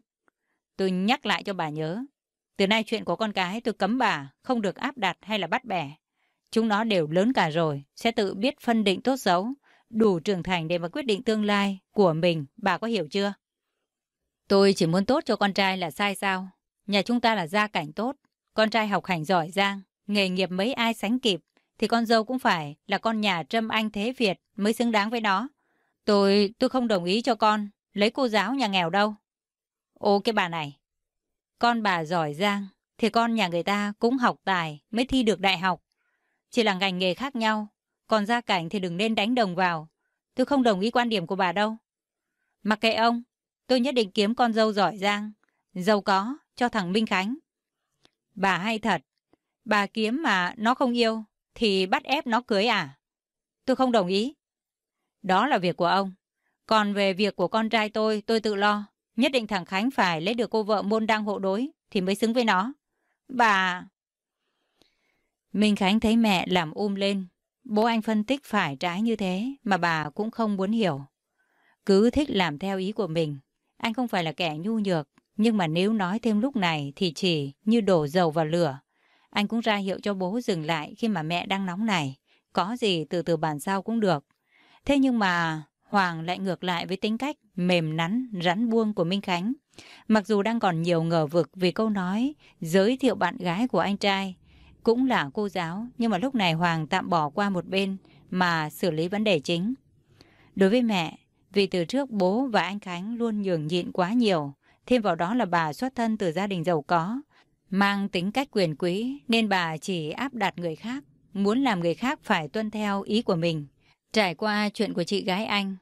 Tôi nhắc lại cho bà nhớ. Từ nay chuyện của con cái tôi cấm bà không được áp đặt hay là bắt bẻ. Chúng nó đều lớn cả rồi, sẽ tự biết phân định tốt xấu, đủ trưởng thành để mà quyết định tương lai của mình, bà có hiểu chưa? Tôi chỉ muốn tốt cho con trai là sai sao? Nhà chúng ta là gia cảnh tốt, con trai học hành giỏi giang, nghề nghiệp mấy ai sánh kịp, thì con dâu cũng phải là con nhà Trâm Anh Thế Việt mới xứng đáng với nó. Tôi, tôi không đồng ý cho con lấy cô giáo nhà nghèo đâu. Ô cái bà này, con bà giỏi giang, thì con nhà người ta cũng học tài mới thi được đại học. Chỉ là ngành nghề khác nhau, còn gia cảnh thì đừng nên đánh đồng vào. Tôi không đồng ý quan điểm của bà đâu. Mặc kệ ông, tôi nhất định kiếm con dâu giỏi giang, giàu có cho thằng Minh Khánh. Bà hay thật, bà kiếm mà nó không yêu thì bắt ép nó cưới à? Tôi không đồng ý. Đó là việc của ông. Còn về việc của con trai tôi, tôi tự lo. Nhất định thằng Khánh phải lấy được cô vợ môn đăng hộ đối thì mới xứng với nó. Bà... Minh Khánh thấy mẹ làm um lên. Bố anh phân tích phải trái như thế mà bà cũng không muốn hiểu. Cứ thích làm theo ý của mình. Anh không phải là kẻ nhu nhược. Nhưng mà nếu nói thêm lúc này thì chỉ như đổ dầu vào lửa. Anh cũng ra hiệu cho bố dừng lại khi mà mẹ đang nóng này. Có gì từ từ bàn giao cũng được. Thế nhưng mà Hoàng lại ngược lại với tính cách mềm nắn, rắn buông của Minh Khánh. Mặc dù đang còn nhiều ngờ vực vì câu nói giới thiệu bạn gái của anh trai, cũng là cô giáo, nhưng mà lúc này Hoàng tạm bỏ qua một bên mà xử lý vấn đề chính. Đối với mẹ, vì từ trước bố và anh Khánh luôn nhường nhịn quá nhiều, thêm vào đó là bà xuất thân từ gia đình giàu có, mang tính cách quyền quý nên bà chỉ áp đặt người khác, muốn làm người khác phải tuân theo ý của mình. Trải qua chuyện của chị gái anh,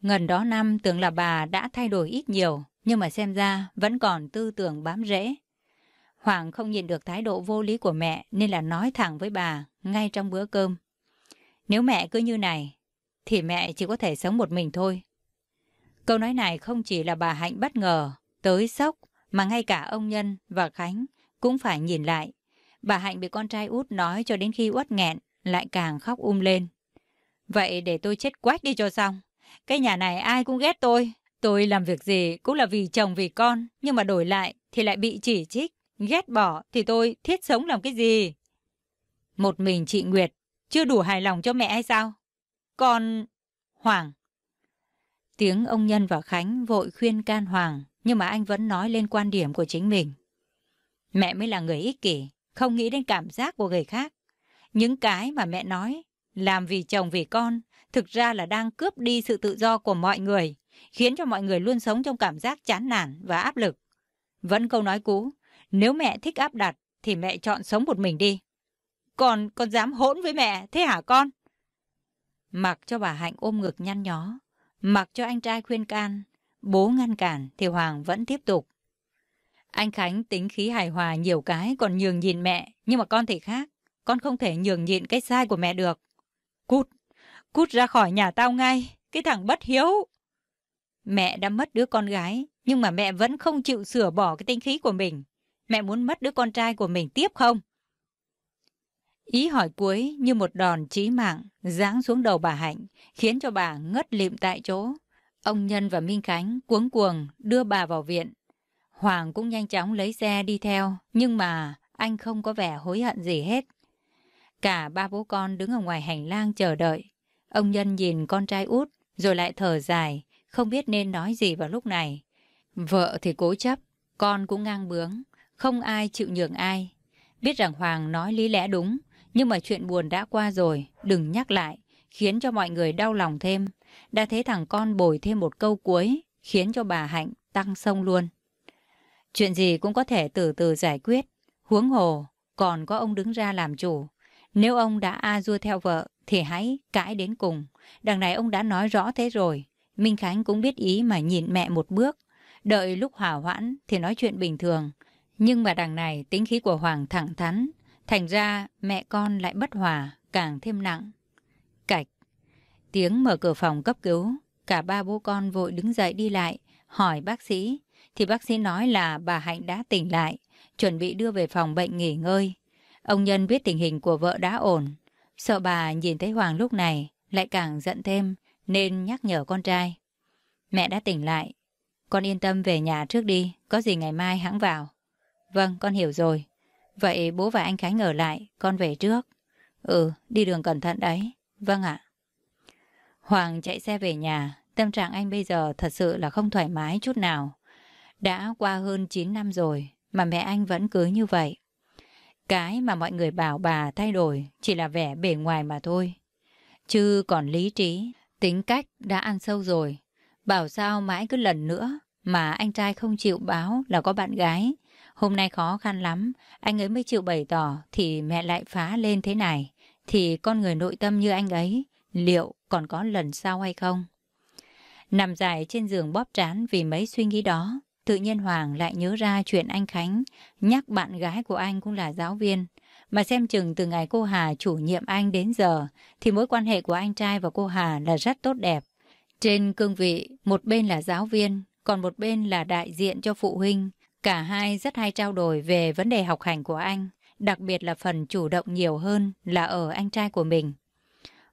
ngần đó năm tưởng là bà đã thay đổi ít nhiều, nhưng mà xem ra vẫn còn tư tưởng bám rễ. Hoàng không nhìn được thái độ vô lý của mẹ nên là nói thẳng với bà ngay trong bữa cơm. Nếu mẹ cứ như này, thì mẹ chỉ có thể sống một mình thôi. Câu nói này không chỉ là bà Hạnh bất ngờ, tới sốc, mà ngay cả ông Nhân và Khánh cũng phải nhìn lại. Bà Hạnh bị con trai út nói cho đến khi uất nghẹn, lại càng khóc um lên. Vậy để tôi chết quách đi cho xong. Cái nhà này ai cũng ghét tôi. Tôi làm việc gì cũng là vì chồng vì con, nhưng mà đổi lại thì lại bị chỉ trích. Ghét bỏ thì tôi thiết sống làm cái gì? Một mình chị Nguyệt chưa đủ hài lòng cho mẹ hay sao? Còn... Hoàng. Tiếng ông Nhân và Khánh vội khuyên can Hoàng, nhưng mà anh vẫn nói lên quan điểm của chính mình. Mẹ mới là người ích kỷ, không nghĩ đến cảm giác của người khác. Những cái mà mẹ nói, làm vì chồng vì con, thực ra là đang cướp đi sự tự do của mọi người, khiến cho mọi người luôn sống trong cảm giác chán nản và áp lực. Vẫn câu nói cũ, nếu mẹ thích áp đặt thì mẹ chọn sống một mình đi. Còn con dám hỗn với mẹ, thế hả con? Mặc cho bà Hạnh ôm ngực nhăn nhó, mặc cho anh trai khuyên can, bố ngăn cản thì Hoàng vẫn tiếp tục. Anh Khánh tính khí hài hòa nhiều cái còn nhường nhịn mẹ, nhưng mà con thì khác. Con không thể nhường nhịn cái sai của mẹ được. Cút, cút ra khỏi nhà tao ngay, cái thằng bất hiếu. Mẹ đã mất đứa con gái, nhưng mà mẹ vẫn không chịu sửa bỏ cái tinh khí của mình. Mẹ muốn mất đứa con trai của mình tiếp không? Ý hỏi cuối như một đòn chí mạng giáng xuống đầu bà Hạnh, khiến cho bà ngất lịm tại chỗ. Ông Nhân và Minh Khánh cuống cuồng đưa bà vào viện. Hoàng cũng nhanh chóng lấy xe đi theo, nhưng mà anh không có vẻ hối hận gì hết. Cả ba bố con đứng ở ngoài hành lang chờ đợi. Ông Nhân nhìn con trai út, rồi lại thở dài, không biết nên nói gì vào lúc này. Vợ thì cố chấp, con cũng ngang bướng, không ai chịu nhường ai. Biết rằng Hoàng nói lý lẽ đúng, nhưng mà chuyện buồn đã qua rồi, đừng nhắc lại, khiến cho mọi người đau lòng thêm. Đã thấy thằng con bồi thêm một câu cuối, khiến cho bà Hạnh tăng sông luôn. Chuyện gì cũng có thể từ từ giải quyết. Huống hồ, còn có ông đứng ra làm chủ. Nếu ông đã a dua theo vợ, thì hãy cãi đến cùng. Đằng này ông đã nói rõ thế rồi. Minh Khánh cũng biết ý mà nhìn mẹ một bước. Đợi lúc hỏa hoãn thì nói chuyện bình thường. Nhưng mà đằng này tính khí của Hoàng thẳng thắn. Thành ra mẹ con lại bất hòa, càng thêm nặng. Cạch. Tiếng mở cửa phòng cấp cứu. Cả ba bố con vội đứng dậy đi lại, hỏi bác sĩ. Thì bác sĩ nói là bà Hạnh đã tỉnh lại, chuẩn bị đưa về phòng bệnh nghỉ ngơi. Ông Nhân biết tình hình của vợ đã ổn. Sợ bà nhìn thấy Hoàng lúc này lại càng giận thêm nên nhắc nhở con trai. Mẹ đã tỉnh lại. Con yên tâm về nhà trước đi, có gì ngày mai hãng vào. Vâng, con hiểu rồi. Vậy bố và anh Khánh ở lại, con về trước. Ừ, đi đường cẩn thận đấy. Vâng ạ. Hoàng chạy xe về nhà, tâm trạng anh bây giờ thật sự là không thoải mái chút nào. Đã qua hơn 9 năm rồi mà mẹ anh vẫn cứ như vậy. Cái mà mọi người bảo bà thay đổi chỉ là vẻ bề ngoài mà thôi. Chứ còn lý trí, tính cách đã ăn sâu rồi. Bảo sao mãi cứ lần nữa mà anh trai không chịu báo là có bạn gái. Hôm nay khó khăn lắm, anh ấy mới chịu bày tỏ thì mẹ lại phá lên thế này. Thì con người nội tâm như anh ấy, liệu còn có lần sau hay không? Nằm dài trên giường bóp trán vì mấy suy nghĩ đó, tự nhiên Hoàng lại nhớ ra chuyện anh Khánh, nhắc bạn gái của anh cũng là giáo viên. Mà xem chừng từ ngày cô Hà chủ nhiệm anh đến giờ, thì mối quan hệ của anh trai và cô Hà là rất tốt đẹp. Trên cương vị, một bên là giáo viên, còn một bên là đại diện cho phụ huynh. Cả hai rất hay trao đổi về vấn đề học hành của anh, đặc biệt là phần chủ động nhiều hơn là ở anh trai của mình.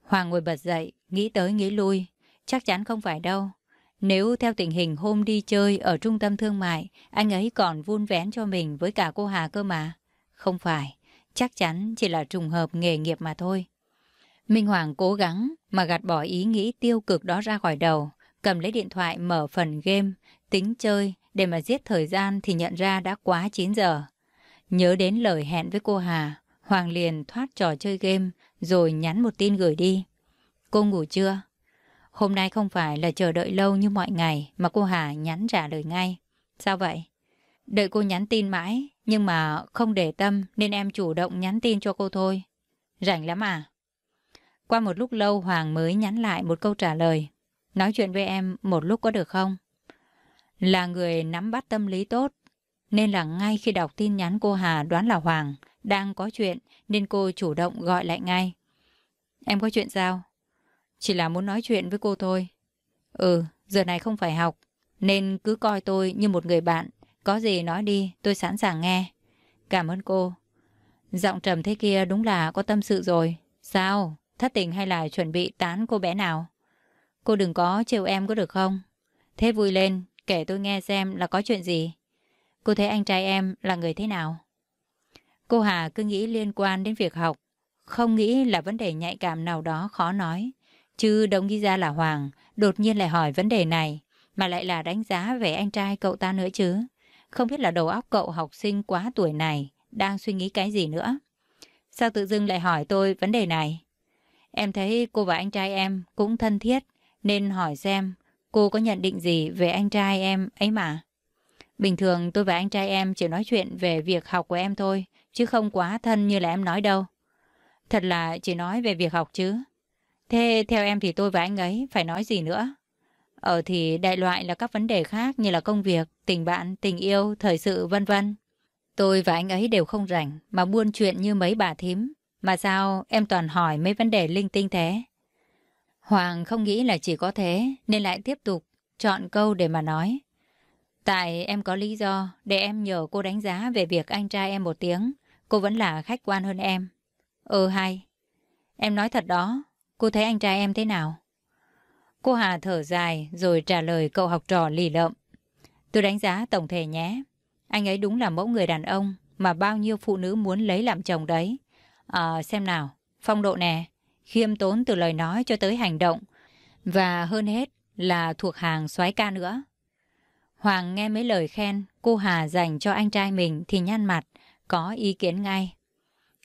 Hoàng ngồi bật dậy, nghĩ tới nghĩ lui. Chắc chắn không phải đâu. Nếu theo tình hình hôm đi chơi ở trung tâm thương mại, anh ấy còn vun vén cho mình với cả cô Hà cơ mà. Không phải, chắc chắn chỉ là trùng hợp nghề nghiệp mà thôi. Minh Hoàng cố gắng mà gạt bỏ ý nghĩ tiêu cực đó ra khỏi đầu, cầm lấy điện thoại mở phần game, tính chơi để mà giết thời gian thì nhận ra đã quá 9 giờ. Nhớ đến lời hẹn với cô Hà, Hoàng liền thoát trò chơi game rồi nhắn một tin gửi đi. Cô ngủ chưa? Hôm nay không phải là chờ đợi lâu như mọi ngày mà cô Hà nhắn trả lời ngay. Sao vậy? Đợi cô nhắn tin mãi, nhưng mà không để tâm nên em chủ động nhắn tin cho cô thôi. Rảnh lắm à? Qua một lúc lâu Hoàng mới nhắn lại một câu trả lời. Nói chuyện với em một lúc có được không? Là người nắm bắt tâm lý tốt, nên là ngay khi đọc tin nhắn cô Hà đoán là Hoàng đang có chuyện nên cô chủ động gọi lại ngay. Em có chuyện sao? Chỉ là muốn nói chuyện với cô thôi. Ừ, giờ này không phải học, nên cứ coi tôi như một người bạn. Có gì nói đi, tôi sẵn sàng nghe. Cảm ơn cô. Giọng trầm thế kia đúng là có tâm sự rồi. Sao? Thất tình hay là chuẩn bị tán cô bé nào? Cô đừng có trêu em có được không? Thế vui lên, kể tôi nghe xem là có chuyện gì. Cô thấy anh trai em là người thế nào? Cô Hà cứ nghĩ liên quan đến việc học, không nghĩ là vấn đề nhạy cảm nào đó khó nói. Chứ đồng ghi ra là Hoàng, đột nhiên lại hỏi vấn đề này, mà lại là đánh giá về anh trai cậu ta nữa chứ. Không biết là đầu óc cậu học sinh quá tuổi này, đang suy nghĩ cái gì nữa. Sao tự dưng lại hỏi tôi vấn đề này? Em thấy cô và anh trai em cũng thân thiết, nên hỏi xem cô có nhận định gì về anh trai em ấy mà. Bình thường tôi và anh trai em chỉ nói chuyện về việc học của em thôi, chứ không quá thân như là em nói đâu. Thật là chỉ nói về việc học chứ. Thế theo em thì tôi và anh ấy phải nói gì nữa? Ở thì đại loại là các vấn đề khác như là công việc, tình bạn, tình yêu, thời sự vân vân. Tôi và anh ấy đều không rảnh mà buôn chuyện như mấy bà thím. Mà sao em toàn hỏi mấy vấn đề linh tinh thế? Hoàng không nghĩ là chỉ có thế nên lại tiếp tục chọn câu để mà nói. Tại em có lý do để em nhờ cô đánh giá về việc anh trai em một tiếng. Cô vẫn là khách quan hơn em. Ừ hay. Em nói thật đó, cô thấy anh trai em thế nào? Cô Hà thở dài rồi trả lời cậu học trò lì lợm. Tôi đánh giá tổng thể nhé. Anh ấy đúng là mẫu người đàn ông mà bao nhiêu phụ nữ muốn lấy làm chồng đấy. À, xem nào, phong độ nè, khiêm tốn từ lời nói cho tới hành động. Và hơn hết là thuộc hàng soái ca nữa. Hoàng nghe mấy lời khen cô Hà dành cho anh trai mình thì nhăn mặt, có ý kiến ngay.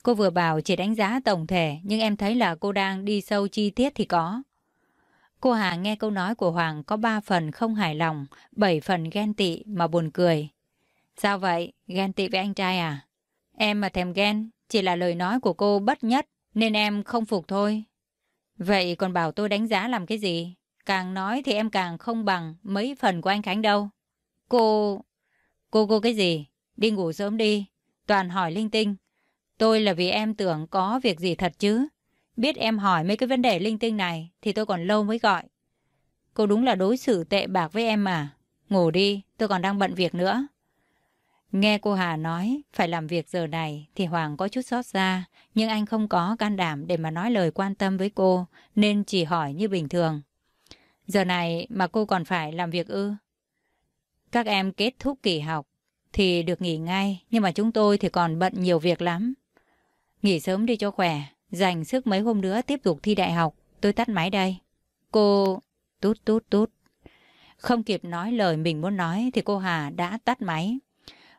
Cô vừa bảo chỉ đánh giá tổng thể, nhưng em thấy là cô đang đi sâu chi tiết thì có. Cô Hà nghe câu nói của Hoàng có 3 phần không hài lòng, 7 phần ghen tị mà buồn cười. Sao vậy? Ghen tị với anh trai à? Em mà thèm ghen, chỉ là lời nói của cô bất nhất, nên em không phục thôi. Vậy còn bảo tôi đánh giá làm cái gì? Càng nói thì em càng không bằng mấy phần của anh Khánh đâu. Cô... Cô cô cái gì? Đi ngủ sớm đi. Toàn hỏi linh tinh. Tôi là vì em tưởng có việc gì thật chứ. Biết em hỏi mấy cái vấn đề linh tinh này thì tôi còn lâu mới gọi. Cô đúng là đối xử tệ bạc với em mà. Ngủ đi, tôi còn đang bận việc nữa. Nghe cô Hà nói phải làm việc giờ này thì Hoàng có chút xót xa, nhưng anh không có can đảm để mà nói lời quan tâm với cô nên chỉ hỏi như bình thường. Giờ này mà cô còn phải làm việc ư? Các em kết thúc kỳ học thì được nghỉ ngay, nhưng mà chúng tôi thì còn bận nhiều việc lắm. Nghỉ sớm đi cho khỏe, Dành sức mấy hôm nữa tiếp tục thi đại học. Tôi tắt máy đây. Cô... Tút tút tút. Không kịp nói lời mình muốn nói thì cô Hà đã tắt máy.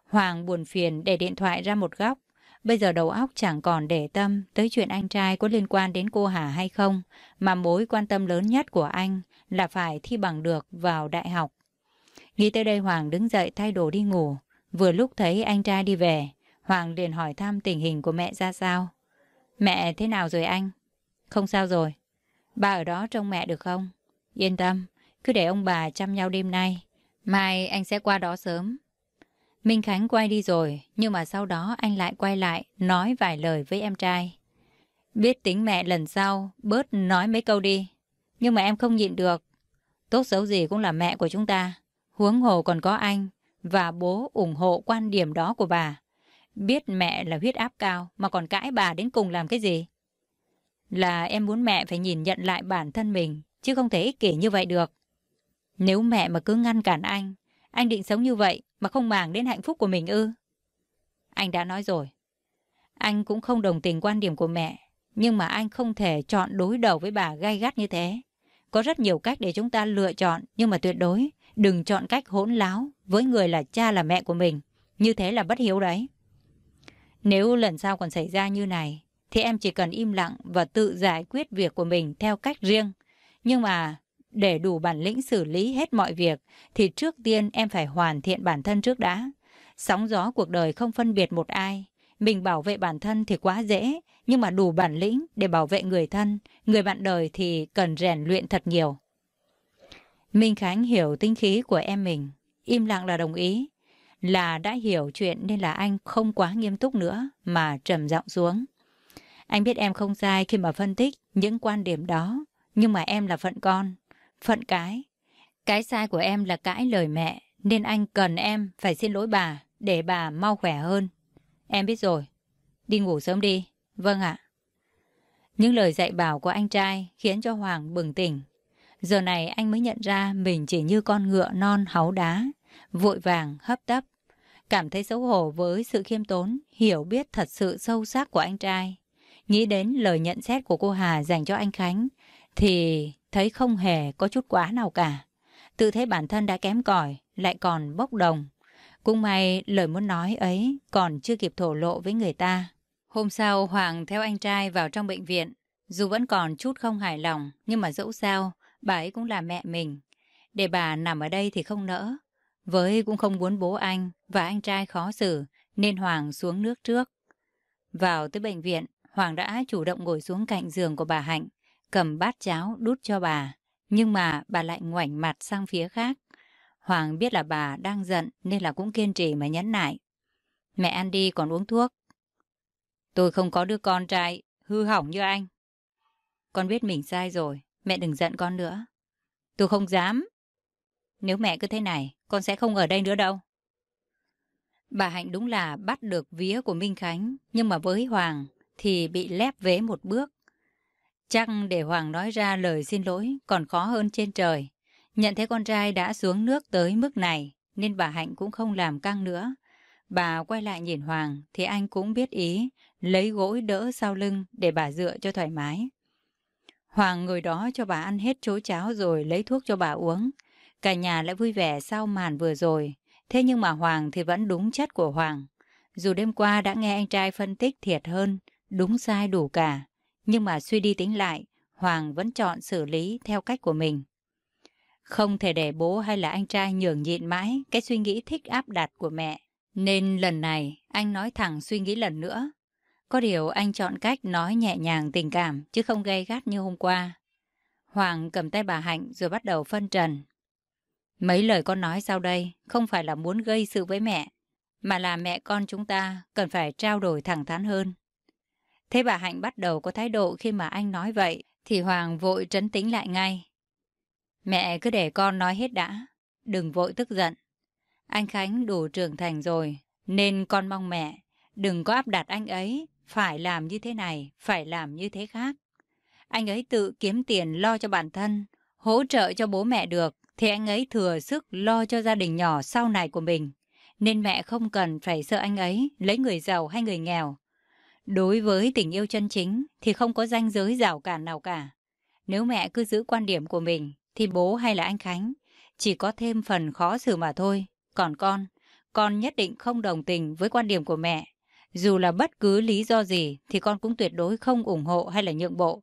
Hoàng buồn phiền để điện thoại ra một góc. Bây giờ đầu óc chẳng còn để tâm tới chuyện anh trai có liên quan đến cô Hà hay không, mà mối quan tâm lớn nhất của anh là phải thi bằng được vào đại học. Nghĩ tới đây Hoàng đứng dậy thay đồ đi ngủ. Vừa lúc thấy anh trai đi về, Hoàng liền hỏi thăm tình hình của mẹ ra sao. Mẹ thế nào rồi anh? Không sao rồi. Ba ở đó trông mẹ được không? Yên tâm, cứ để ông bà chăm nhau đêm nay. Mai anh sẽ qua đó sớm. Minh Khánh quay đi rồi, nhưng mà sau đó anh lại quay lại, nói vài lời với em trai. Biết tính mẹ lần sau, bớt nói mấy câu đi. Nhưng mà em không nhịn được. Tốt xấu gì cũng là mẹ của chúng ta. Huống hồ còn có anh và bố ủng hộ quan điểm đó của bà. Biết mẹ là huyết áp cao mà còn cãi bà đến cùng làm cái gì? Là em muốn mẹ phải nhìn nhận lại bản thân mình, chứ không thể ích kỷ như vậy được. Nếu mẹ mà cứ ngăn cản anh, anh định sống như vậy mà không màng đến hạnh phúc của mình ư? Anh đã nói rồi. Anh cũng không đồng tình quan điểm của mẹ, nhưng mà anh không thể chọn đối đầu với bà gay gắt như thế. Có rất nhiều cách để chúng ta lựa chọn, nhưng mà tuyệt đối đừng chọn cách hỗn láo với người là cha là mẹ của mình. Như thế là bất hiếu đấy. Nếu lần sau còn xảy ra như này, thì em chỉ cần im lặng và tự giải quyết việc của mình theo cách riêng. Nhưng mà để đủ bản lĩnh xử lý hết mọi việc, thì trước tiên em phải hoàn thiện bản thân trước đã. Sóng gió cuộc đời không phân biệt một ai. Mình bảo vệ bản thân thì quá dễ, nhưng mà đủ bản lĩnh để bảo vệ người thân, người bạn đời thì cần rèn luyện thật nhiều. Minh Khánh hiểu tinh khí của em mình, im lặng là đồng ý. Là đã hiểu chuyện nên là anh không quá nghiêm túc nữa mà trầm giọng xuống. Anh biết em không sai khi mà phân tích những quan điểm đó, nhưng mà em là phận con, phận cái. Cái sai của em là cãi lời mẹ, nên anh cần em phải xin lỗi bà để bà mau khỏe hơn. Em biết rồi. Đi ngủ sớm đi. Vâng ạ. Những lời dạy bảo của anh trai khiến cho Hoàng bừng tỉnh. Giờ này anh mới nhận ra mình chỉ như con ngựa non háu đá, vội vàng, hấp tấp. Cảm thấy xấu hổ với sự khiêm tốn, hiểu biết thật sự sâu sắc của anh trai. Nghĩ đến lời nhận xét của cô Hà dành cho anh Khánh, thì thấy không hề có chút quá nào cả. Tự thấy bản thân đã kém cỏi lại còn bốc đồng. Cũng may lời muốn nói ấy còn chưa kịp thổ lộ với người ta. Hôm sau, Hoàng theo anh trai vào trong bệnh viện. Dù vẫn còn chút không hài lòng, nhưng mà dẫu sao, bà ấy cũng là mẹ mình. Để bà nằm ở đây thì không nỡ. Với cũng không muốn bố anh và anh trai khó xử, nên Hoàng xuống nước trước. Vào tới bệnh viện, Hoàng đã chủ động ngồi xuống cạnh giường của bà Hạnh, cầm bát cháo đút cho bà. Nhưng mà bà lại ngoảnh mặt sang phía khác. Hoàng biết là bà đang giận nên là cũng kiên trì mà nhẫn nại. Mẹ ăn đi còn uống thuốc. Tôi không có đứa con trai hư hỏng như anh. Con biết mình sai rồi, mẹ đừng giận con nữa. Tôi không dám. Nếu mẹ cứ thế này, con sẽ không ở đây nữa đâu. Bà Hạnh đúng là bắt được vía của Minh Khánh, nhưng mà với Hoàng thì bị lép vế một bước. Chắc để Hoàng nói ra lời xin lỗi còn khó hơn trên trời. Nhận thấy con trai đã xuống nước tới mức này, nên bà Hạnh cũng không làm căng nữa. Bà quay lại nhìn Hoàng thì anh cũng biết ý, lấy gối đỡ sau lưng để bà dựa cho thoải mái. Hoàng ngồi đó cho bà ăn hết chối cháo rồi lấy thuốc cho bà uống. Cả nhà lại vui vẻ sau màn vừa rồi. Thế nhưng mà Hoàng thì vẫn đúng chất của Hoàng. Dù đêm qua đã nghe anh trai phân tích thiệt hơn, đúng sai đủ cả. Nhưng mà suy đi tính lại, Hoàng vẫn chọn xử lý theo cách của mình. Không thể để bố hay là anh trai nhường nhịn mãi cái suy nghĩ thích áp đặt của mẹ. Nên lần này anh nói thẳng suy nghĩ lần nữa. Có điều anh chọn cách nói nhẹ nhàng tình cảm chứ không gây gắt như hôm qua. Hoàng cầm tay bà Hạnh rồi bắt đầu phân trần. Mấy lời con nói sau đây không phải là muốn gây sự với mẹ, mà là mẹ con chúng ta cần phải trao đổi thẳng thắn hơn. Thế bà Hạnh bắt đầu có thái độ khi mà anh nói vậy, thì Hoàng vội trấn tĩnh lại ngay. Mẹ cứ để con nói hết đã, đừng vội tức giận. Anh Khánh đủ trưởng thành rồi, nên con mong mẹ, đừng có áp đặt anh ấy, phải làm như thế này, phải làm như thế khác. Anh ấy tự kiếm tiền lo cho bản thân, hỗ trợ cho bố mẹ được, thì anh ấy thừa sức lo cho gia đình nhỏ sau này của mình. Nên mẹ không cần phải sợ anh ấy lấy người giàu hay người nghèo. Đối với tình yêu chân chính thì không có ranh giới rào cản nào cả. Nếu mẹ cứ giữ quan điểm của mình thì bố hay là anh Khánh chỉ có thêm phần khó xử mà thôi. Còn con, con nhất định không đồng tình với quan điểm của mẹ. Dù là bất cứ lý do gì thì con cũng tuyệt đối không ủng hộ hay là nhượng bộ.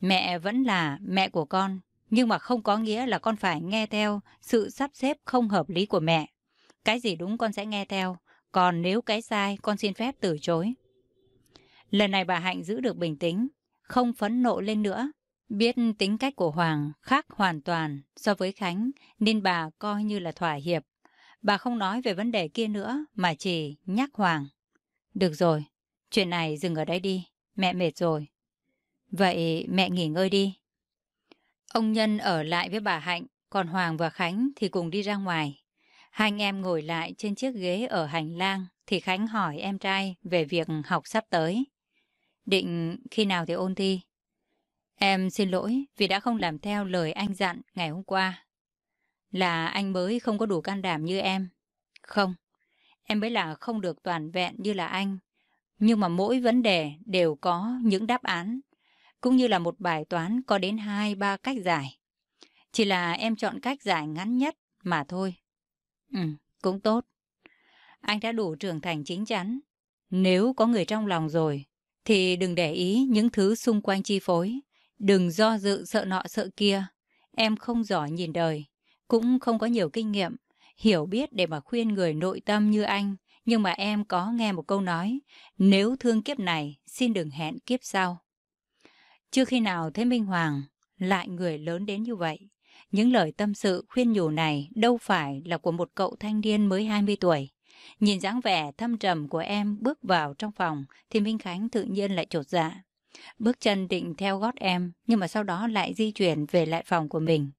Mẹ vẫn là mẹ của con, nhưng mà không có nghĩa là con phải nghe theo sự sắp xếp không hợp lý của mẹ. Cái gì đúng con sẽ nghe theo, còn nếu cái sai con xin phép từ chối. Lần này bà Hạnh giữ được bình tĩnh, không phẫn nộ lên nữa. Biết tính cách của Hoàng khác hoàn toàn so với Khánh nên bà coi như là thỏa hiệp. Bà không nói về vấn đề kia nữa mà chỉ nhắc Hoàng. Được rồi, chuyện này dừng ở đây đi, mẹ mệt rồi. Vậy mẹ nghỉ ngơi đi. Ông Nhân ở lại với bà Hạnh, còn Hoàng và Khánh thì cùng đi ra ngoài. Hai anh em ngồi lại trên chiếc ghế ở hành lang thì Khánh hỏi em trai về việc học sắp tới. Định khi nào thì ôn thi? Em xin lỗi vì đã không làm theo lời anh dặn ngày hôm qua. Là anh mới không có đủ can đảm như em. Không, em mới là không được toàn vẹn như là anh. Nhưng mà mỗi vấn đề đều có những đáp án, cũng như là một bài toán có đến hai ba cách giải. Chỉ là em chọn cách giải ngắn nhất mà thôi. Ừ, cũng tốt. Anh đã đủ trưởng thành chính chắn. Nếu có người trong lòng rồi, thì đừng để ý những thứ xung quanh chi phối. Đừng do dự sợ nọ sợ kia. Em không giỏi nhìn đời, cũng không có nhiều kinh nghiệm, hiểu biết để mà khuyên người nội tâm như anh. Nhưng mà em có nghe một câu nói, nếu thương kiếp này, xin đừng hẹn kiếp sau. Chưa khi nào thấy Minh Hoàng lại người lớn đến như vậy. Những lời tâm sự khuyên nhủ này đâu phải là của một cậu thanh niên mới 20 tuổi. Nhìn dáng vẻ thâm trầm của em bước vào trong phòng thì Minh Khánh tự nhiên lại trột dạ. Bước chân định theo gót em nhưng mà sau đó lại di chuyển về lại phòng của mình.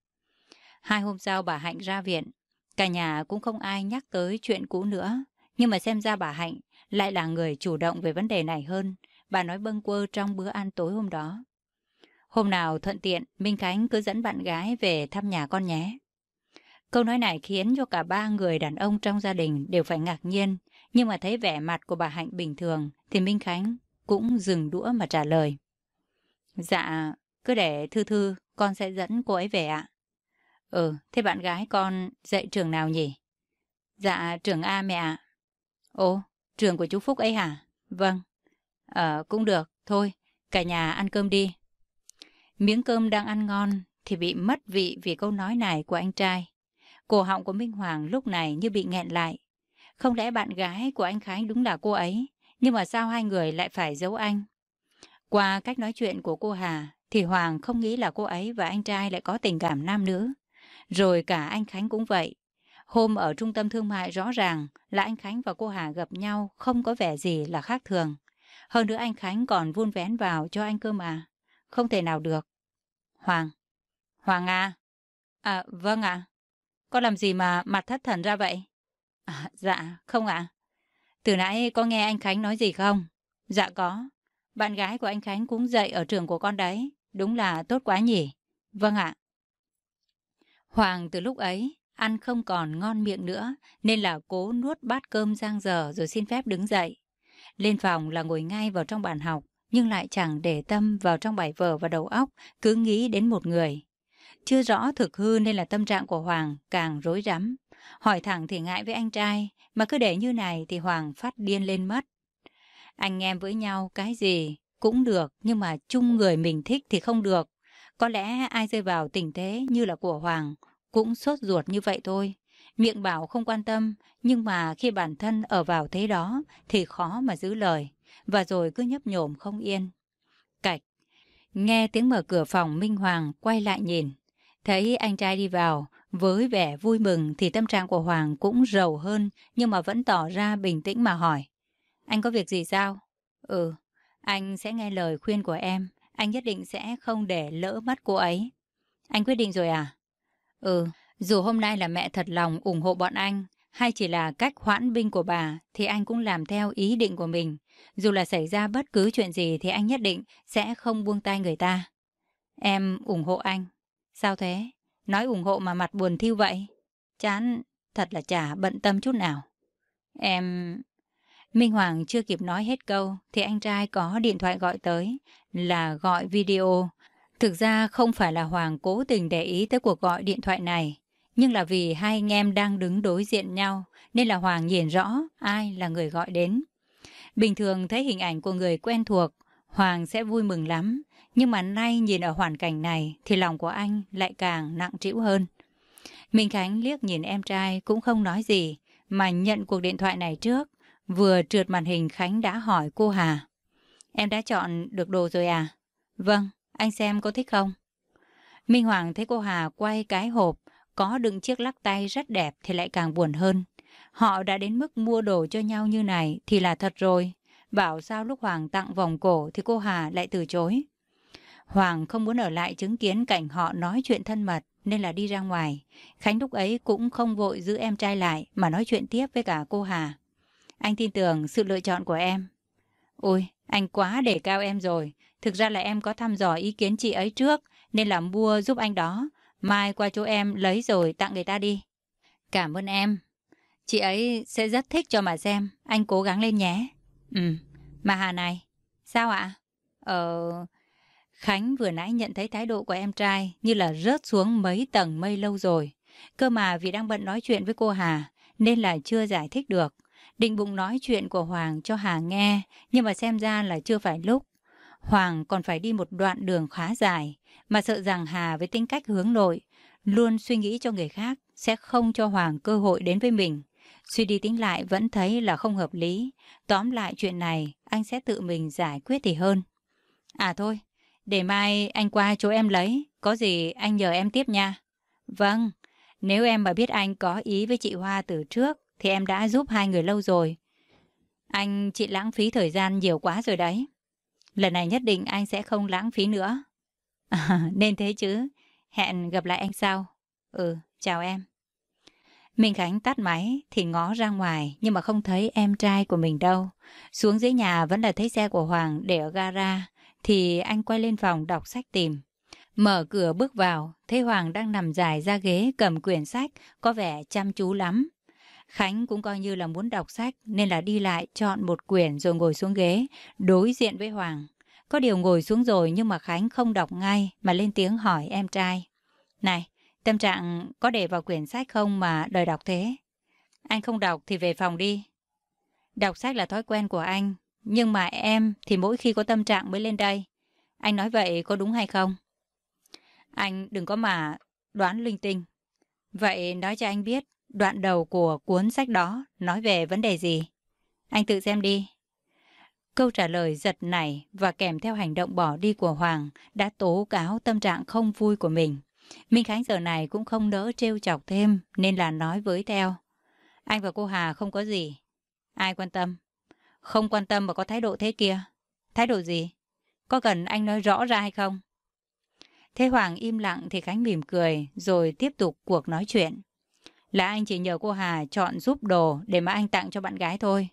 Hai hôm sau bà Hạnh ra viện. Cả nhà cũng không ai nhắc tới chuyện cũ nữa. Nhưng mà xem ra bà Hạnh lại là người chủ động về vấn đề này hơn. Bà nói bâng quơ trong bữa ăn tối hôm đó. Hôm nào thuận tiện, Minh Khánh cứ dẫn bạn gái về thăm nhà con nhé. Câu nói này khiến cho cả ba người đàn ông trong gia đình đều phải ngạc nhiên. Nhưng mà thấy vẻ mặt của bà Hạnh bình thường thì Minh Khánh cũng dừng đũa mà trả lời. Dạ, cứ để Thư Thư, con sẽ dẫn cô ấy về ạ. Ừ, thế bạn gái con dạy trường nào nhỉ? Dạ, trường A mẹ ạ. Ồ, trường của chú Phúc ấy hả? Vâng. Ờ, cũng được, thôi, cả nhà ăn cơm đi. Miếng cơm đang ăn ngon thì bị mất vị vì câu nói này của anh trai. Cổ họng của Minh Hoàng lúc này như bị nghẹn lại. Không lẽ bạn gái của anh Khánh đúng là cô ấy, nhưng mà sao hai người lại phải giấu anh? Qua cách nói chuyện của cô Hà, thì Hoàng không nghĩ là cô ấy và anh trai lại có tình cảm nam nữ. Rồi cả anh Khánh cũng vậy. Hôm ở trung tâm thương mại rõ ràng là anh Khánh và cô Hà gặp nhau không có vẻ gì là khác thường. Hơn nữa anh Khánh còn vun vén vào cho anh cơ mà. Không thể nào được. Hoàng. Hoàng à? À, vâng ạ con làm gì mà mặt thất thần ra vậy? À, dạ, không ạ. Từ nãy có nghe anh Khánh nói gì không? Dạ có. Bạn gái của anh Khánh cũng dạy ở trường của con đấy. Đúng là tốt quá nhỉ? Vâng ạ. Hoàng từ lúc ấy ăn không còn ngon miệng nữa nên là cố nuốt bát cơm giang dở rồi xin phép đứng dậy. Lên phòng là ngồi ngay vào trong bàn học nhưng lại chẳng để tâm vào trong bài vở và đầu óc cứ nghĩ đến một người. Chưa rõ thực hư nên là tâm trạng của Hoàng càng rối rắm. Hỏi thẳng thì ngại với anh trai, mà cứ để như này thì Hoàng phát điên lên mất. Anh em với nhau cái gì cũng được, nhưng mà chung người mình thích thì không được. Có lẽ ai rơi vào tình thế như là của Hoàng cũng sốt ruột như vậy thôi. Miệng bảo không quan tâm, nhưng mà khi bản thân ở vào thế đó thì khó mà giữ lời. Và rồi cứ nhấp nhổm không yên. Cạch. Nghe tiếng mở cửa phòng Minh Hoàng quay lại nhìn. Thấy anh trai đi vào, với vẻ vui mừng thì tâm trạng của Hoàng cũng rầu hơn nhưng mà vẫn tỏ ra bình tĩnh mà hỏi. Anh có việc gì sao? Ừ, anh sẽ nghe lời khuyên của em. Anh nhất định sẽ không để lỡ mất cô ấy. Anh quyết định rồi à? Ừ, dù hôm nay là mẹ thật lòng ủng hộ bọn anh, hay chỉ là cách hoãn binh của bà, thì anh cũng làm theo ý định của mình. Dù là xảy ra bất cứ chuyện gì thì anh nhất định sẽ không buông tay người ta. Em ủng hộ anh. Sao thế? Nói ủng hộ mà mặt buồn thiêu vậy? Chán, thật là chả bận tâm chút nào. Em... Minh Hoàng chưa kịp nói hết câu thì anh trai có điện thoại gọi tới là gọi video. Thực ra không phải là Hoàng cố tình để ý tới cuộc gọi điện thoại này, nhưng là vì hai anh em đang đứng đối diện nhau nên là Hoàng nhìn rõ ai là người gọi đến. Bình thường thấy hình ảnh của người quen thuộc, Hoàng sẽ vui mừng lắm, nhưng mà nay nhìn ở hoàn cảnh này thì lòng của anh lại càng nặng trĩu hơn. Minh Khánh liếc nhìn em trai cũng không nói gì, mà nhận cuộc điện thoại này trước. Vừa trượt màn hình Khánh đã hỏi cô Hà. Em đã chọn được đồ rồi à? Vâng, anh xem có thích không? Minh Hoàng thấy cô Hà quay cái hộp có đựng chiếc lắc tay rất đẹp thì lại càng buồn hơn. Họ đã đến mức mua đồ cho nhau như này thì là thật rồi. Bảo sao lúc Hoàng tặng vòng cổ thì cô Hà lại từ chối. Hoàng không muốn ở lại chứng kiến cảnh họ nói chuyện thân mật nên là đi ra ngoài. Khánh lúc ấy cũng không vội giữ em trai lại mà nói chuyện tiếp với cả cô Hà. Anh tin tưởng sự lựa chọn của em. Ôi, anh quá để cao em rồi. Thực ra là em có thăm dò ý kiến chị ấy trước nên là mua giúp anh đó. Mai qua chỗ em lấy rồi tặng người ta đi. Cảm ơn em. Chị ấy sẽ rất thích cho mà xem. Anh cố gắng lên nhé. Ừ, mà Hà này. Sao ạ? Ờ... Khánh vừa nãy nhận thấy thái độ của em trai như là rớt xuống mấy tầng mây lâu rồi. Cơ mà vì đang bận nói chuyện với cô Hà nên là chưa giải thích được. Định bụng nói chuyện của Hoàng cho Hà nghe nhưng mà xem ra là chưa phải lúc. Hoàng còn phải đi một đoạn đường khá dài mà sợ rằng Hà với tính cách hướng nội luôn suy nghĩ cho người khác sẽ không cho Hoàng cơ hội đến với mình. Suy đi tính lại vẫn thấy là không hợp lý. Tóm lại chuyện này anh sẽ tự mình giải quyết thì hơn. À thôi, để mai anh qua chỗ em lấy, có gì anh nhờ em tiếp nha. Vâng, nếu em mà biết anh có ý với chị Hoa từ trước, thì em đã giúp hai người lâu rồi. Anh chị lãng phí thời gian nhiều quá rồi đấy. Lần này nhất định anh sẽ không lãng phí nữa. À, nên thế chứ. Hẹn gặp lại anh sau. Ừ, chào em. Minh Khánh tắt máy thì ngó ra ngoài nhưng mà không thấy em trai của mình đâu. Xuống dưới nhà vẫn là thấy xe của Hoàng để ở gara thì anh quay lên phòng đọc sách tìm. Mở cửa bước vào, thấy Hoàng đang nằm dài ra ghế cầm quyển sách, có vẻ chăm chú lắm. Khánh cũng coi như là muốn đọc sách nên là đi lại chọn một quyển rồi ngồi xuống ghế, đối diện với Hoàng. Có điều ngồi xuống rồi nhưng mà Khánh không đọc ngay mà lên tiếng hỏi em trai. Này, tâm trạng có để vào quyển sách không mà đòi đọc thế? Anh không đọc thì về phòng đi. Đọc sách là thói quen của anh, nhưng mà em thì mỗi khi có tâm trạng mới lên đây. Anh nói vậy có đúng hay không? Anh đừng có mà đoán linh tinh. Vậy nói cho anh biết, đoạn đầu của cuốn sách đó nói về vấn đề gì? Anh tự xem đi. Câu trả lời giật nảy và kèm theo hành động bỏ đi của Hoàng đã tố cáo tâm trạng không vui của mình. Minh Khánh giờ này cũng không đỡ trêu chọc thêm nên là nói với theo. Anh và cô Hà không có gì. Ai quan tâm? Không quan tâm mà có thái độ thế kia. Thái độ gì? Có cần anh nói rõ ra hay không? Thế Hoàng im lặng thì Khánh mỉm cười rồi tiếp tục cuộc nói chuyện. Là anh chỉ nhờ cô Hà chọn giúp đồ để mà anh tặng cho bạn gái thôi.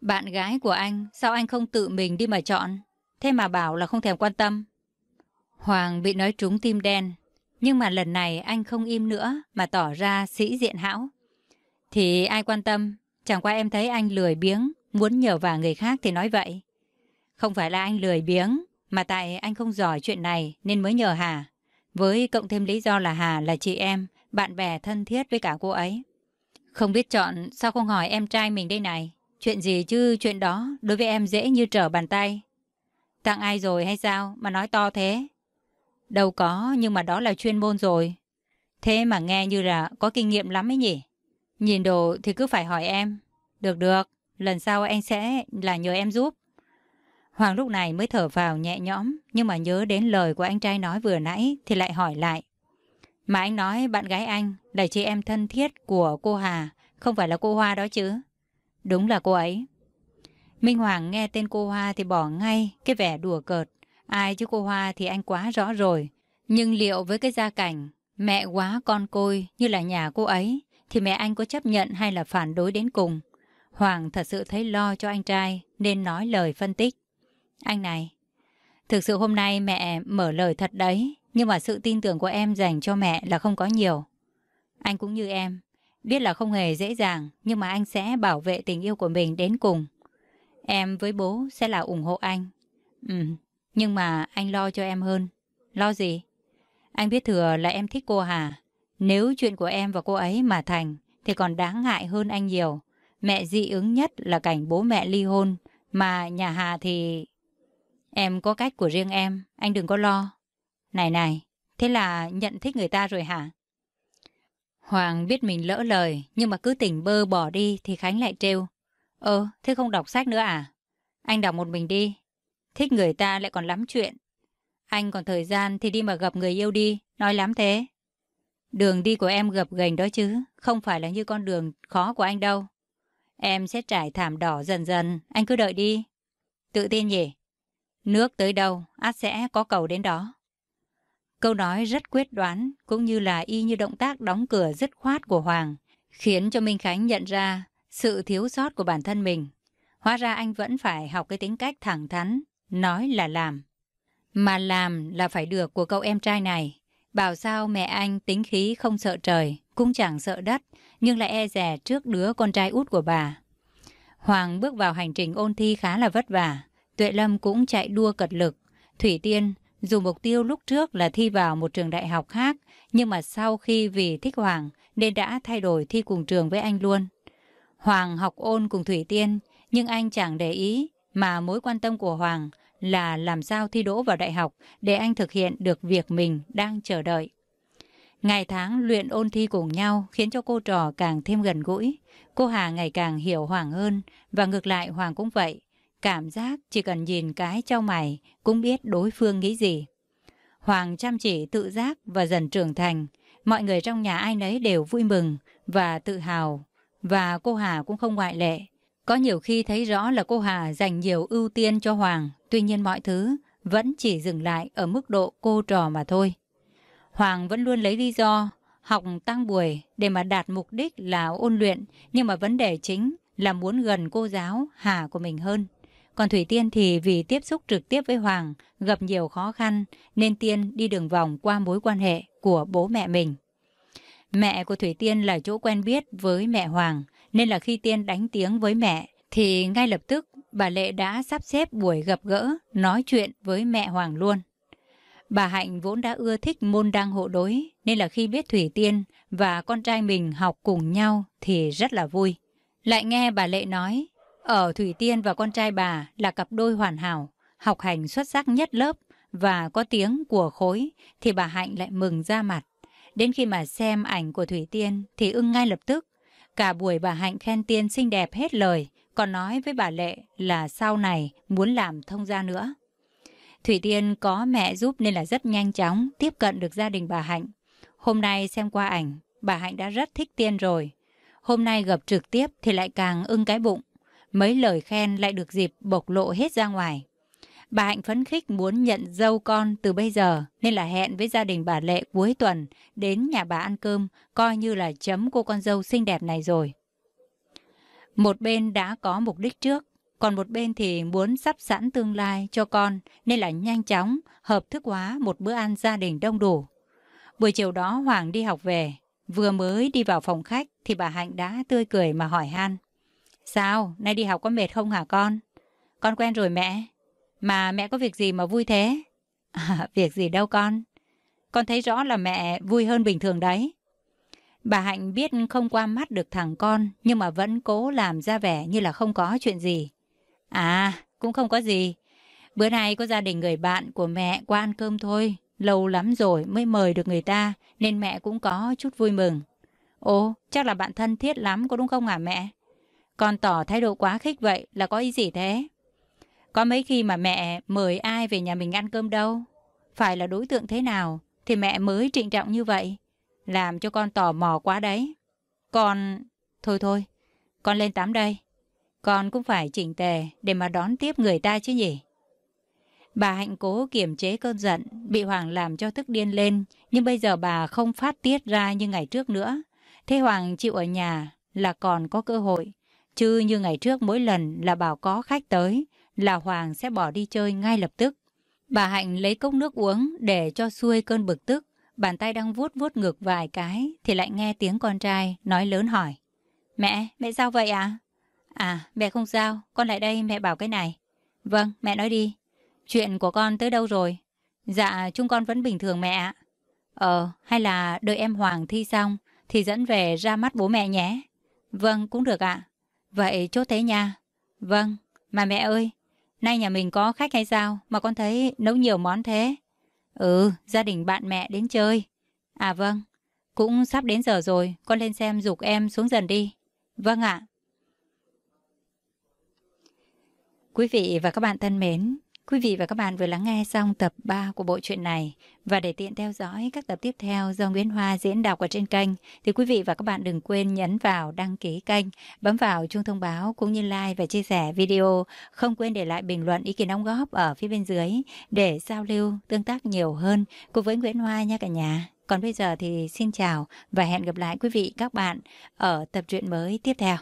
Bạn gái của anh, sao anh không tự mình đi mà chọn? Thế mà bảo là không thèm quan tâm. Hoàng bị nói trúng tim đen. Nhưng mà lần này anh không im nữa mà tỏ ra sĩ diện hão. Thì ai quan tâm, chẳng qua em thấy anh lười biếng, muốn nhờ vào người khác thì nói vậy. Không phải là anh lười biếng, mà tại anh không giỏi chuyện này nên mới nhờ Hà. Với cộng thêm lý do là Hà là chị em, bạn bè thân thiết với cả cô ấy. Không biết chọn, sao không hỏi em trai mình đây này? Chuyện gì chứ chuyện đó đối với em dễ như trở bàn tay. Tặng ai rồi hay sao mà nói to thế? Đâu có, nhưng mà đó là chuyên môn rồi. Thế mà nghe như là có kinh nghiệm lắm ấy nhỉ? Nhìn đồ thì cứ phải hỏi em. Được được, lần sau anh sẽ là nhờ em giúp. Hoàng lúc này mới thở vào nhẹ nhõm, nhưng mà nhớ đến lời của anh trai nói vừa nãy thì lại hỏi lại. Mà anh nói bạn gái anh là chị em thân thiết của cô Hà, không phải là cô Hoa đó chứ? Đúng là cô ấy. Minh Hoàng nghe tên cô Hoa thì bỏ ngay cái vẻ đùa cợt. Ai chứ cô Hoa thì anh quá rõ rồi. Nhưng liệu với cái gia cảnh mẹ quá con côi như là nhà cô ấy thì mẹ anh có chấp nhận hay là phản đối đến cùng? Hoàng thật sự thấy lo cho anh trai nên nói lời phân tích. Anh này, thực sự hôm nay mẹ mở lời thật đấy, nhưng mà sự tin tưởng của em dành cho mẹ là không có nhiều. Anh cũng như em, biết là không hề dễ dàng, nhưng mà anh sẽ bảo vệ tình yêu của mình đến cùng. Em với bố sẽ là ủng hộ anh. Ừ, nhưng mà anh lo cho em hơn. Lo gì? Anh biết thừa là em thích cô Hà. Nếu chuyện của em và cô ấy mà thành thì còn đáng ngại hơn anh nhiều. Mẹ dị ứng nhất là cảnh bố mẹ ly hôn. Mà nhà Hà thì... Em có cách của riêng em, anh đừng có lo. Này này, thế là nhận thích người ta rồi hả? Hoàng biết mình lỡ lời, nhưng mà cứ tỉnh bơ bỏ đi thì Khánh lại trêu. Ờ, thế không đọc sách nữa à? Anh đọc một mình đi. Thích người ta lại còn lắm chuyện. Anh còn thời gian thì đi mà gặp người yêu đi, nói lắm thế. Đường đi của em gập ghềnh đó chứ, không phải là như con đường khó của anh đâu. Em sẽ trải thảm đỏ dần dần, anh cứ đợi đi. Tự tin nhỉ? Nước tới đâu, át sẽ có cầu đến đó. Câu nói rất quyết đoán, cũng như là y như động tác đóng cửa dứt khoát của Hoàng, khiến cho Minh Khánh nhận ra sự thiếu sót của bản thân mình. Hóa ra anh vẫn phải học cái tính cách thẳng thắn, nói là làm. Mà làm là phải được của cậu em trai này. Bảo sao mẹ anh tính khí không sợ trời, cũng chẳng sợ đất, nhưng lại e rè trước đứa con trai út của bà. Hoàng bước vào hành trình ôn thi khá là vất vả. Tuệ Lâm cũng chạy đua cật lực. Thủy Tiên, dù mục tiêu lúc trước là thi vào một trường đại học khác, nhưng mà sau khi vì thích Hoàng nên đã thay đổi thi cùng trường với anh luôn. Hoàng học ôn cùng Thủy Tiên, nhưng anh chẳng để ý, mà mối quan tâm của Hoàng là làm sao thi đỗ vào đại học để anh thực hiện được việc mình đang chờ đợi. Ngày tháng luyện ôn thi cùng nhau khiến cho cô trò càng thêm gần gũi. Cô Hà ngày càng hiểu Hoàng hơn, và ngược lại Hoàng cũng vậy. Cảm giác chỉ cần nhìn cái trong mày cũng biết đối phương nghĩ gì. Hoàng chăm chỉ tự giác và dần trưởng thành. Mọi người trong nhà ai nấy đều vui mừng và tự hào. Và cô Hà cũng không ngoại lệ. Có nhiều khi thấy rõ là cô Hà dành nhiều ưu tiên cho Hoàng. Tuy nhiên mọi thứ vẫn chỉ dừng lại ở mức độ cô trò mà thôi. Hoàng vẫn luôn lấy lý do học tăng buổi để mà đạt mục đích là ôn luyện, nhưng mà vấn đề chính là muốn gần cô giáo Hà của mình hơn. Còn Thủy Tiên thì vì tiếp xúc trực tiếp với Hoàng gặp nhiều khó khăn nên Tiên đi đường vòng qua mối quan hệ của bố mẹ mình. Mẹ của Thủy Tiên là chỗ quen biết với mẹ Hoàng nên là khi Tiên đánh tiếng với mẹ thì ngay lập tức bà Lệ đã sắp xếp buổi gặp gỡ nói chuyện với mẹ Hoàng luôn. Bà Hạnh vốn đã ưa thích môn đăng hộ đối nên là khi biết Thủy Tiên và con trai mình học cùng nhau thì rất là vui. Lại nghe bà Lệ nói ở Thủy Tiên và con trai bà là cặp đôi hoàn hảo, học hành xuất sắc nhất lớp và có tiếng của khối thì bà Hạnh lại mừng ra mặt. Đến khi mà xem ảnh của Thủy Tiên thì ưng ngay lập tức. Cả buổi bà Hạnh khen Tiên xinh đẹp hết lời, còn nói với bà Lệ là sau này muốn làm thông gia nữa. Thủy Tiên có mẹ giúp nên là rất nhanh chóng tiếp cận được gia đình bà Hạnh. Hôm nay xem qua ảnh, bà Hạnh đã rất thích Tiên rồi. Hôm nay gặp trực tiếp thì lại càng ưng cái bụng. Mấy lời khen lại được dịp bộc lộ hết ra ngoài. Bà Hạnh phấn khích muốn nhận dâu con từ bây giờ nên là hẹn với gia đình bà Lệ cuối tuần đến nhà bà ăn cơm coi như là chấm cô con dâu xinh đẹp này rồi. Một bên đã có mục đích trước, còn một bên thì muốn sắp sẵn tương lai cho con nên là nhanh chóng hợp thức hóa một bữa ăn gia đình đông đủ. Buổi chiều đó Hoàng đi học về, vừa mới đi vào phòng khách thì bà Hạnh đã tươi cười mà hỏi han. Sao, nay đi học có mệt không hả con? Con quen rồi mẹ. Mà mẹ có việc gì mà vui thế? À, việc gì đâu con. Con thấy rõ là mẹ vui hơn bình thường đấy. Bà Hạnh biết không qua mắt được thằng con, nhưng mà vẫn cố làm ra vẻ như là không có chuyện gì. À, cũng không có gì. Bữa nay có gia đình người bạn của mẹ qua ăn cơm thôi. Lâu lắm rồi mới mời được người ta, nên mẹ cũng có chút vui mừng. Ồ, chắc là bạn thân thiết lắm, có đúng không hả mẹ? Con tỏ thái độ quá khích vậy là có ý gì thế? Có mấy khi mà mẹ mời ai về nhà mình ăn cơm đâu. Phải là đối tượng thế nào thì mẹ mới trịnh trọng như vậy. Làm cho con tò mò quá đấy. Con... Thôi thôi, con lên tắm đây. Con cũng phải chỉnh tề để mà đón tiếp người ta chứ nhỉ? Bà Hạnh cố kiềm chế cơn giận, bị Hoàng làm cho tức điên lên, nhưng bây giờ bà không phát tiết ra như ngày trước nữa. Thế Hoàng chịu ở nhà là còn có cơ hội, chứ như ngày trước mỗi lần là bảo có khách tới, là Hoàng sẽ bỏ đi chơi ngay lập tức. Bà Hạnh lấy cốc nước uống để cho xuôi cơn bực tức, bàn tay đang vuốt vuốt ngực vài cái thì lại nghe tiếng con trai nói lớn hỏi. Mẹ, mẹ sao vậy à? À, mẹ không sao, con lại đây mẹ bảo cái này. Vâng, mẹ nói đi. Chuyện của con tới đâu rồi? Dạ, chúng con vẫn bình thường mẹ ạ. Ờ, hay là đợi em Hoàng thi xong thì dẫn về ra mắt bố mẹ nhé. Vâng, cũng được ạ. Vậy chốt thế nha. Vâng, mà mẹ ơi, nay nhà mình có khách hay sao mà con thấy nấu nhiều món thế? Ừ, gia đình bạn mẹ đến chơi. À vâng, cũng sắp đến giờ rồi, con lên xem dục em xuống dần đi. Vâng ạ. Quý vị và các bạn thân mến, Quý vị và các bạn vừa lắng nghe xong tập 3 của bộ truyện này và để tiện theo dõi các tập tiếp theo do Nguyễn Hoa diễn đọc ở trên kênh thì quý vị và các bạn đừng quên nhấn vào đăng ký kênh, bấm vào chuông thông báo cũng như like và chia sẻ video. Không quên để lại bình luận ý kiến đóng góp ở phía bên dưới để giao lưu, tương tác nhiều hơn cùng với Nguyễn Hoa nha cả nhà. Còn bây giờ thì xin chào và hẹn gặp lại quý vị các bạn ở tập truyện mới tiếp theo.